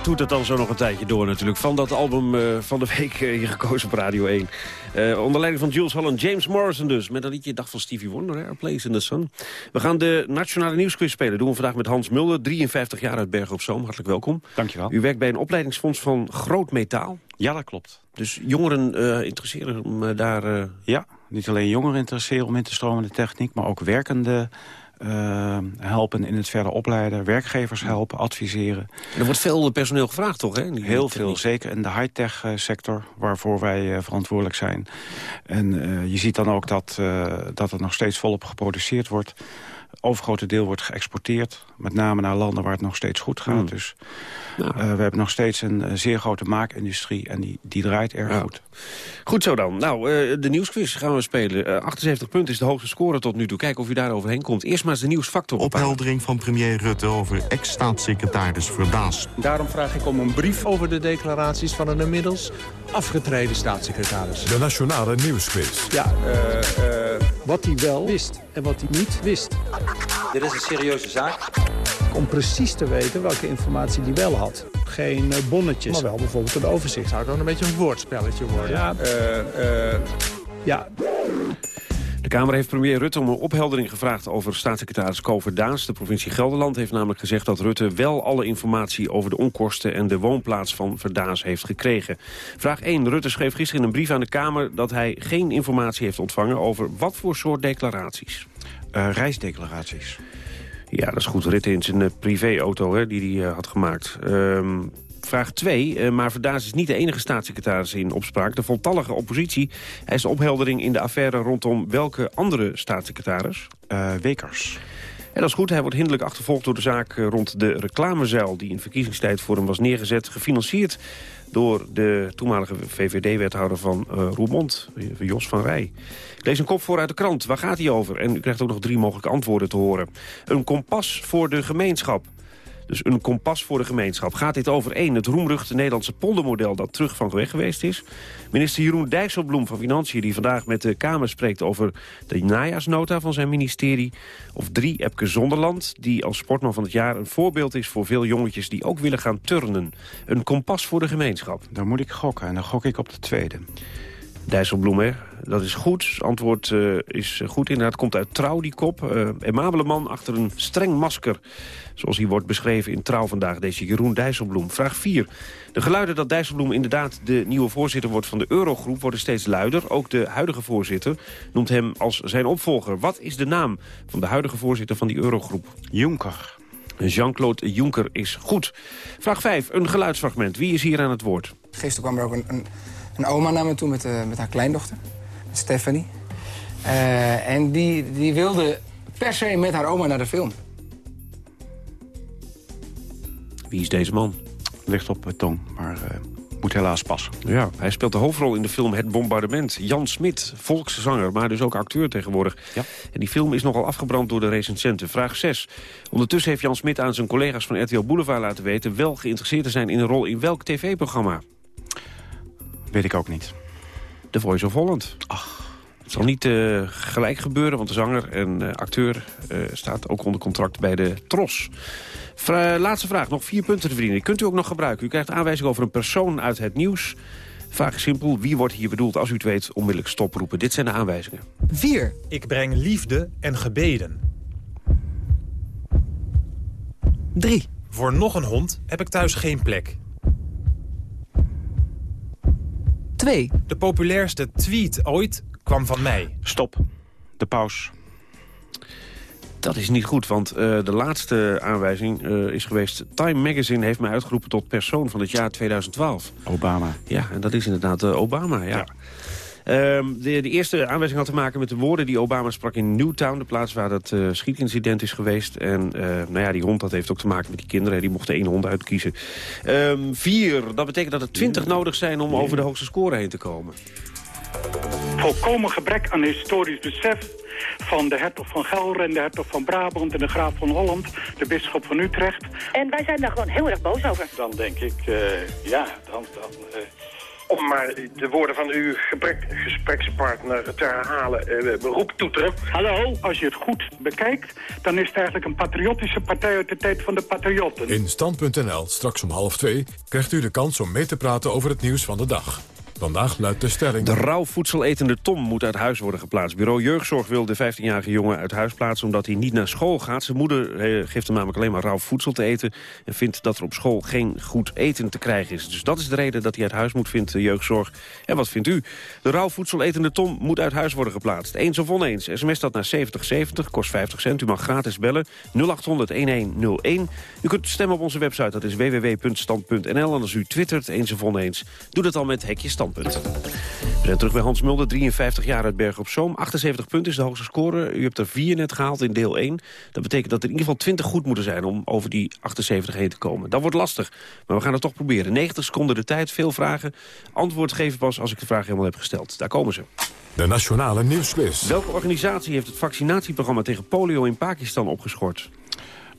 S11: Dat doet het dan zo nog een tijdje door natuurlijk. Van dat album eh, van de week eh, hier gekozen op Radio 1. Eh, onder leiding van Jules Holland, James Morrison dus. Met een liedje, dag van Stevie Wonder, hè? A Place in the Sun. We gaan de Nationale Nieuwsquiz spelen. doen we vandaag met Hans Mulder, 53 jaar uit Bergen op Zoom. Hartelijk welkom.
S27: Dankjewel.
S11: U werkt bij een opleidingsfonds van Groot Metaal.
S27: Ja, dat klopt.
S11: Dus jongeren interesseren om daar...
S27: Ja, niet alleen jongeren interesseren om in te stromen de techniek... maar ook werkenden eh, helpen in het verder opleiden. Werkgevers helpen, adviseren.
S11: Er wordt veel personeel gevraagd, toch? Hè?
S27: Heel
S11: techniek?
S27: veel, zeker in de high-tech eh, sector... waarvoor wij eh, verantwoordelijk zijn. En je ziet dan ook dat, dat er nog steeds volop geproduceerd wordt. Overgrote deel wordt geëxporteerd. Met name naar landen waar het nog steeds goed gaat.
S11: Hmm.
S27: Dus eh, we hebben nog steeds een eh, zeer grote maakindustrie... en die, die draait erg
S11: Ja.
S27: goed.
S11: Goed zo dan. Nou, eh, de nieuwsquiz gaan we spelen. Eh, 78 punten is de hoogste score tot nu toe. Kijken of u daar overheen komt. Eerst maar eens de nieuwsfactor ophalen.
S28: Opheldering van premier Rutte over ex-staatssecretaris Verdaas.
S29: Daarom vraag ik om een brief over de declaraties van een inmiddels afgetreden staatssecretaris.
S1: De Nationale Nieuwsquiz.
S29: Ja, eh, eh, wat hij wel wist en wat hij niet wist.
S30: Dit is een serieuze zaak.
S29: Om precies te weten welke informatie hij wel had. Geen eh, bonnetjes, maar wel bijvoorbeeld een overzicht. Zou dan een beetje een woordspelletje worden. Ja, eh, eh, ja
S11: De Kamer heeft premier Rutte om een opheldering gevraagd over staatssecretaris Kover Daas. De provincie Gelderland heeft namelijk gezegd dat Rutte wel alle informatie over de onkosten en de woonplaats van Verdaas heeft gekregen. Vraag 1. Rutte schreef gisteren in een brief aan de Kamer dat hij geen informatie heeft ontvangen over wat voor soort declaraties.
S27: Eh, reisdeclaraties.
S11: Ja, dat is goed. Ritten in zijn eh, privéauto hè, die hij eh, had gemaakt. Ehm, vraag 2. maar Verdaas is niet de enige staatssecretaris in opspraak. De voltallige oppositie eist opheldering in de affaire rondom welke andere staatssecretaris?
S27: Eh, Wekers.
S11: En dat is goed. Hij wordt hinderlijk achtervolgd door de zaak eh, rond de reclamezuil... die in verkiezingstijd voor hem was neergezet. Gefinancierd door de toenmalige VVD-wethouder van eh Roermond, Jos van Rij. Ik lees een kop voor uit de krant. Waar gaat hij over? En u krijgt ook nog drie mogelijke antwoorden te horen. Een kompas voor de gemeenschap. Dus een kompas voor de gemeenschap. Gaat dit over één, het roemruchte Nederlandse poldermodel... dat terug van weg geweest is? Minister Jeroen Dijsselbloem van Financiën... die vandaag met de Kamer spreekt over de najaarsnota van zijn ministerie. Of drie, Epke Zonderland, die als sportman van het jaar... een voorbeeld is voor veel jongetjes die ook willen gaan turnen. Een kompas voor de gemeenschap.
S27: Dan moet ik gokken en dan gok ik op de tweede.
S11: Dijsselbloem, hè? Dat is goed. Het antwoord eh, is goed. Inderdaad, komt uit Trouw, die kop. Uh, amabele man achter een streng masker. Zoals hij wordt beschreven in Trouw vandaag, deze Jeroen Dijsselbloem. Vraag 4. De geluiden dat Dijsselbloem inderdaad de nieuwe voorzitter wordt van de Eurogroep... worden steeds luider. Ook de huidige voorzitter noemt hem als zijn opvolger. Wat is de naam van de huidige voorzitter van die Eurogroep?
S27: Juncker.
S11: Jean-Claude Juncker is goed. Vraag 5. Een geluidsfragment. Wie is hier aan het woord?
S31: Gisteren kwam er ook een, een, een oma naar me toe met, uh, met haar kleindochter. Met Stephanie. Uh, en die, die wilde per se met haar oma naar de film.
S11: Wie is deze man?
S27: Ligt op tong, maar uh, moet helaas passen.
S11: Ja, hij speelt de hoofdrol in de film Het Bombardement. Jan Smit, volkszanger, maar dus ook acteur tegenwoordig.
S27: Ja.
S11: En die film is nogal afgebrand door de recensenten. Vraag 6. Ondertussen heeft Jan Smit aan zijn collega's van RTL Boulevard laten weten... wel geïnteresseerd te zijn in een rol in welk tv-programma?
S27: Weet ik ook niet.
S11: The Voice of Holland.
S27: Ach.
S11: Het zal niet uh, gelijk gebeuren, want de zanger en uh, acteur uh, staat ook onder contract bij de Tros. Vra laatste vraag, nog vier punten te verdienen. Kunt u ook nog gebruiken. U krijgt aanwijzing over een persoon uit het nieuws. Vraag is simpel, wie wordt hier bedoeld? Als u het weet, onmiddellijk stoproepen. Dit zijn de aanwijzingen.
S32: 4. Ik breng liefde en gebeden. 3. Voor nog een hond heb ik thuis geen plek. 2. De populairste tweet ooit kwam van mij.
S27: Stop. De paus.
S11: Dat is niet goed, want uh, de laatste aanwijzing uh, is geweest... Time Magazine heeft mij uitgeroepen tot persoon van het jaar 2012.
S27: Obama.
S11: Ja, en dat is inderdaad uh, Obama, ja. ja. Um, de, de, eerste aanwijzing had te maken met de woorden die Obama sprak in Newtown... de plaats waar dat uh, schietincident is geweest. En uh, nou ja, die hond dat heeft ook te maken met die kinderen. Die mochten één hond uitkiezen. Um, vier, dat betekent dat er twintig nodig zijn om over de hoogste score heen te komen.
S33: Volkomen gebrek aan historisch besef van de hertog van Gelre en de hertog van Brabant en de graaf van Holland, de bisschop van Utrecht.
S34: En wij zijn daar gewoon heel erg boos over.
S33: Dan denk ik, uh, ja, dan, dan, uh,
S35: om maar de woorden van uw gebrek, gesprekspartner te herhalen, uh, beroep toeteren.
S33: Hallo? Als je het goed bekijkt, dan is het eigenlijk een patriotische partij uit de tijd van de patriotten.
S1: In Stand.nl, straks om half twee, krijgt u de kans om mee te praten over het nieuws van de dag. Vandaag luidt de stelling...
S11: De rauw voedseletende Tom moet uit huis worden geplaatst. Bureau Jeugdzorg wil de 15-jarige jongen uit huis plaatsen... omdat hij niet naar school gaat. Zijn moeder eh, geeft hem namelijk alleen maar rauw voedsel te eten... en vindt dat er op school geen goed eten te krijgen is. Dus dat is de reden dat hij uit huis moet, vindt de jeugdzorg. En wat vindt u? De rauw voedseletende Tom moet uit huis worden geplaatst. Eens of oneens. SMS dat naar 7070, kost 50 cent. U mag gratis bellen. 0800-1101. U kunt stemmen op onze website, dat is www.stand.nl. En als u twittert, eens of oneens, doe dat dan met Hekje Stand. We zijn terug bij Hans Mulder, 53 jaar uit Berg op Zoom. 78 punten is de hoogste score. U hebt er 4 net gehaald in deel 1. Dat betekent dat er in ieder geval 20 goed moeten zijn om over die 78 heen te komen. Dat wordt lastig, maar we gaan het toch proberen. 90 seconden de tijd, veel vragen. Antwoord geven pas als ik de vraag helemaal heb gesteld. Daar komen ze.
S1: De Nationale Nieuwsquiz.
S11: Welke organisatie heeft het vaccinatieprogramma tegen polio in Pakistan opgeschort?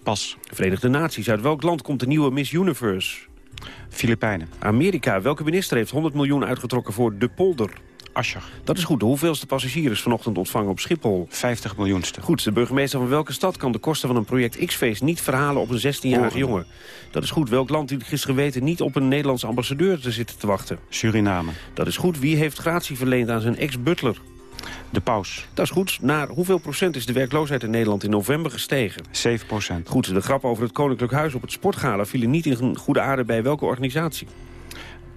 S27: Pas.
S11: Verenigde Naties. Uit welk land komt de nieuwe Miss Universe?
S27: Filipijnen.
S11: Amerika. Welke minister heeft 100 miljoen uitgetrokken voor de polder?
S27: Ascher.
S11: Dat is goed. De hoeveelste passagiers vanochtend ontvangen op Schiphol?
S27: 50 miljoenste.
S11: Goed. De burgemeester van welke stad kan de kosten van een project X-feest niet verhalen op een 16-jarige jongen? Dat is goed. Welk land die gisteren weten niet op een Nederlandse ambassadeur te zitten te wachten?
S27: Suriname.
S11: Dat is goed. Wie heeft gratie verleend aan zijn ex-butler?
S27: De paus.
S11: Dat is goed. Naar hoeveel procent is de werkloosheid in Nederland in november gestegen?
S27: 7 procent.
S11: Goed. De grap over het Koninklijk Huis op het Sportgala... vielen niet in goede aarde bij welke organisatie?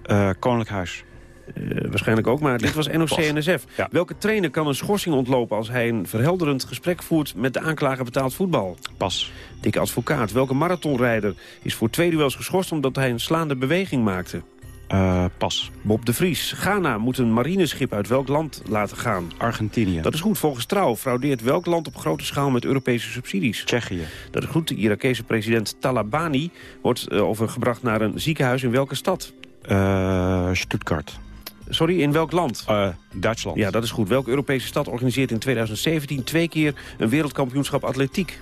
S27: Uh, Koninklijk Huis.
S11: Uh, waarschijnlijk ook, maar dit was NOC-NSF.
S27: Ja.
S11: Welke trainer kan een schorsing ontlopen als hij een verhelderend gesprek voert met de aanklager betaald voetbal?
S27: Pas.
S11: Dikke advocaat. Welke marathonrijder is voor twee duels geschorst omdat hij een slaande beweging maakte?
S27: Uh, pas.
S11: Bob de Vries. Ghana moet een marineschip uit welk land laten gaan?
S27: Argentinië.
S11: Dat is goed. Volgens Trouw fraudeert welk land op grote schaal met Europese subsidies?
S27: Tsjechië.
S11: Dat is goed. De Irakese president Talabani wordt uh, overgebracht naar een ziekenhuis in welke stad?
S27: Uh, Stuttgart.
S11: Sorry, in welk land?
S27: Uh, Duitsland.
S11: Ja, dat is goed. Welke Europese stad organiseert in 2017 twee keer een wereldkampioenschap atletiek?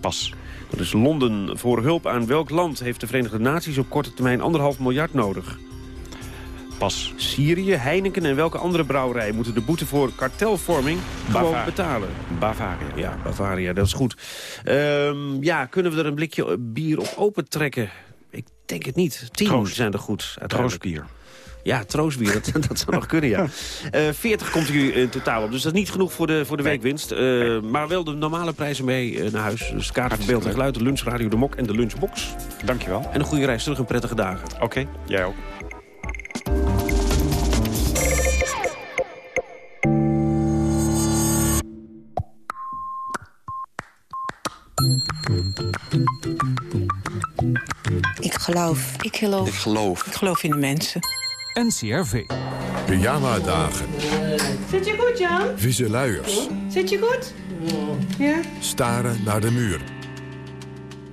S27: Pas.
S11: Dat is Londen. Voor hulp aan welk land heeft de Verenigde Naties op korte termijn anderhalf miljard nodig?
S27: Pas.
S11: Syrië, Heineken en welke andere brouwerij moeten de boete voor kartelvorming gewoon betalen?
S27: Bavaria.
S11: Ja, Bavaria, dat is goed. Um, ja, kunnen we er een blikje bier op open trekken? Ik denk het niet. Tien
S27: Troost.
S11: zijn er goed.
S27: Troostbier.
S11: Ja, troostbier, dat, [LAUGHS] dat zou nog kunnen, ja. [LAUGHS] Uh, 40 komt u in totaal op, dus dat is niet genoeg voor de, voor de weekwinst. Uh, nee. Maar wel de normale prijzen mee uh, naar huis. Dus kaarten voor beeld en geluid, de lunchradio, de mok en de lunchbox.
S27: Dankjewel.
S11: En een goede reis terug en prettige dagen.
S27: Oké, okay, jij ook.
S36: Ik geloof.
S37: Ik geloof.
S36: Ik geloof. Ik geloof in de mensen.
S1: NCRV. Pyjama-dagen.
S37: Zit je goed, Jan?
S1: Vieze luiers.
S37: Zit je goed? Ja.
S1: Staren naar de muur.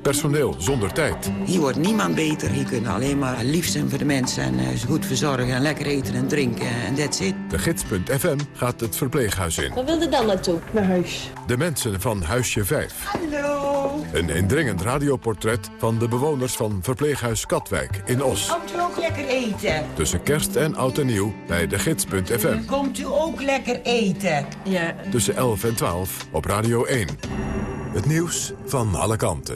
S1: Personeel zonder tijd.
S38: Hier wordt niemand beter. Hier kunnen alleen maar lief zijn voor de mensen... en uh, ze goed verzorgen en lekker eten en drinken en that's it.
S1: De gids.fm gaat het verpleeghuis in.
S37: Waar wilde dan naartoe? Naar huis.
S1: De mensen van Huisje 5.
S37: Hallo.
S1: Een indringend radioportret van de bewoners van verpleeghuis Katwijk in Os.
S38: Komt u ook lekker eten?
S1: Tussen kerst en oud en nieuw bij de gids.fm.
S38: Komt u ook lekker eten?
S37: Ja.
S1: Tussen 11 en 12 op Radio 1. Het nieuws van alle kanten.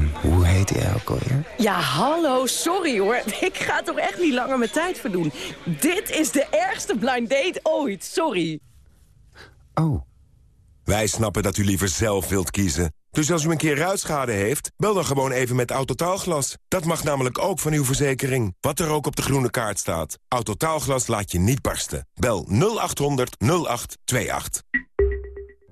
S38: hoe heet hij ook alweer?
S39: Ja, hallo, sorry hoor. [LAUGHS] Ik ga toch echt niet langer mijn tijd verdoen. Dit is de ergste blind date ooit, sorry.
S40: Oh.
S34: Wij snappen dat u liever zelf wilt kiezen. Dus als u een keer ruitschade heeft, bel dan gewoon even met Autotaalglas. Dat mag namelijk ook van uw verzekering. Wat er ook op de groene kaart staat. Autotaalglas laat je niet barsten. Bel 0800 0828.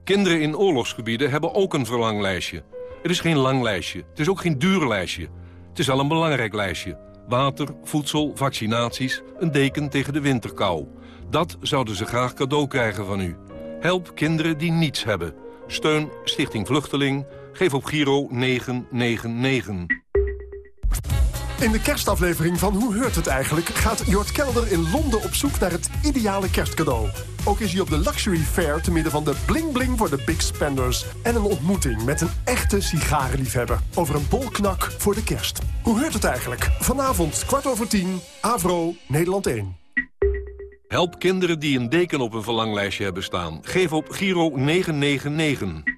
S41: Kinderen in oorlogsgebieden hebben ook een verlanglijstje.
S3: Het is geen lang lijstje. Het is ook geen duur lijstje. Het is wel een belangrijk lijstje. Water, voedsel, vaccinaties, een deken tegen de winterkou. Dat zouden ze graag cadeau krijgen van u. Help kinderen die niets hebben. Steun Stichting Vluchteling. Geef op Giro 999.
S42: In de kerstaflevering van Hoe Heurt Het Eigenlijk... gaat Jort Kelder in Londen op zoek naar het ideale kerstcadeau. Ook is hij op de Luxury Fair te midden van de bling-bling voor de big spenders... en een ontmoeting met een echte sigarenliefhebber... over een bolknak voor de kerst. Hoe Heurt Het Eigenlijk? Vanavond, kwart over tien, Avro, Nederland 1.
S3: Help kinderen die een deken op een verlanglijstje hebben staan. Geef op Giro 999.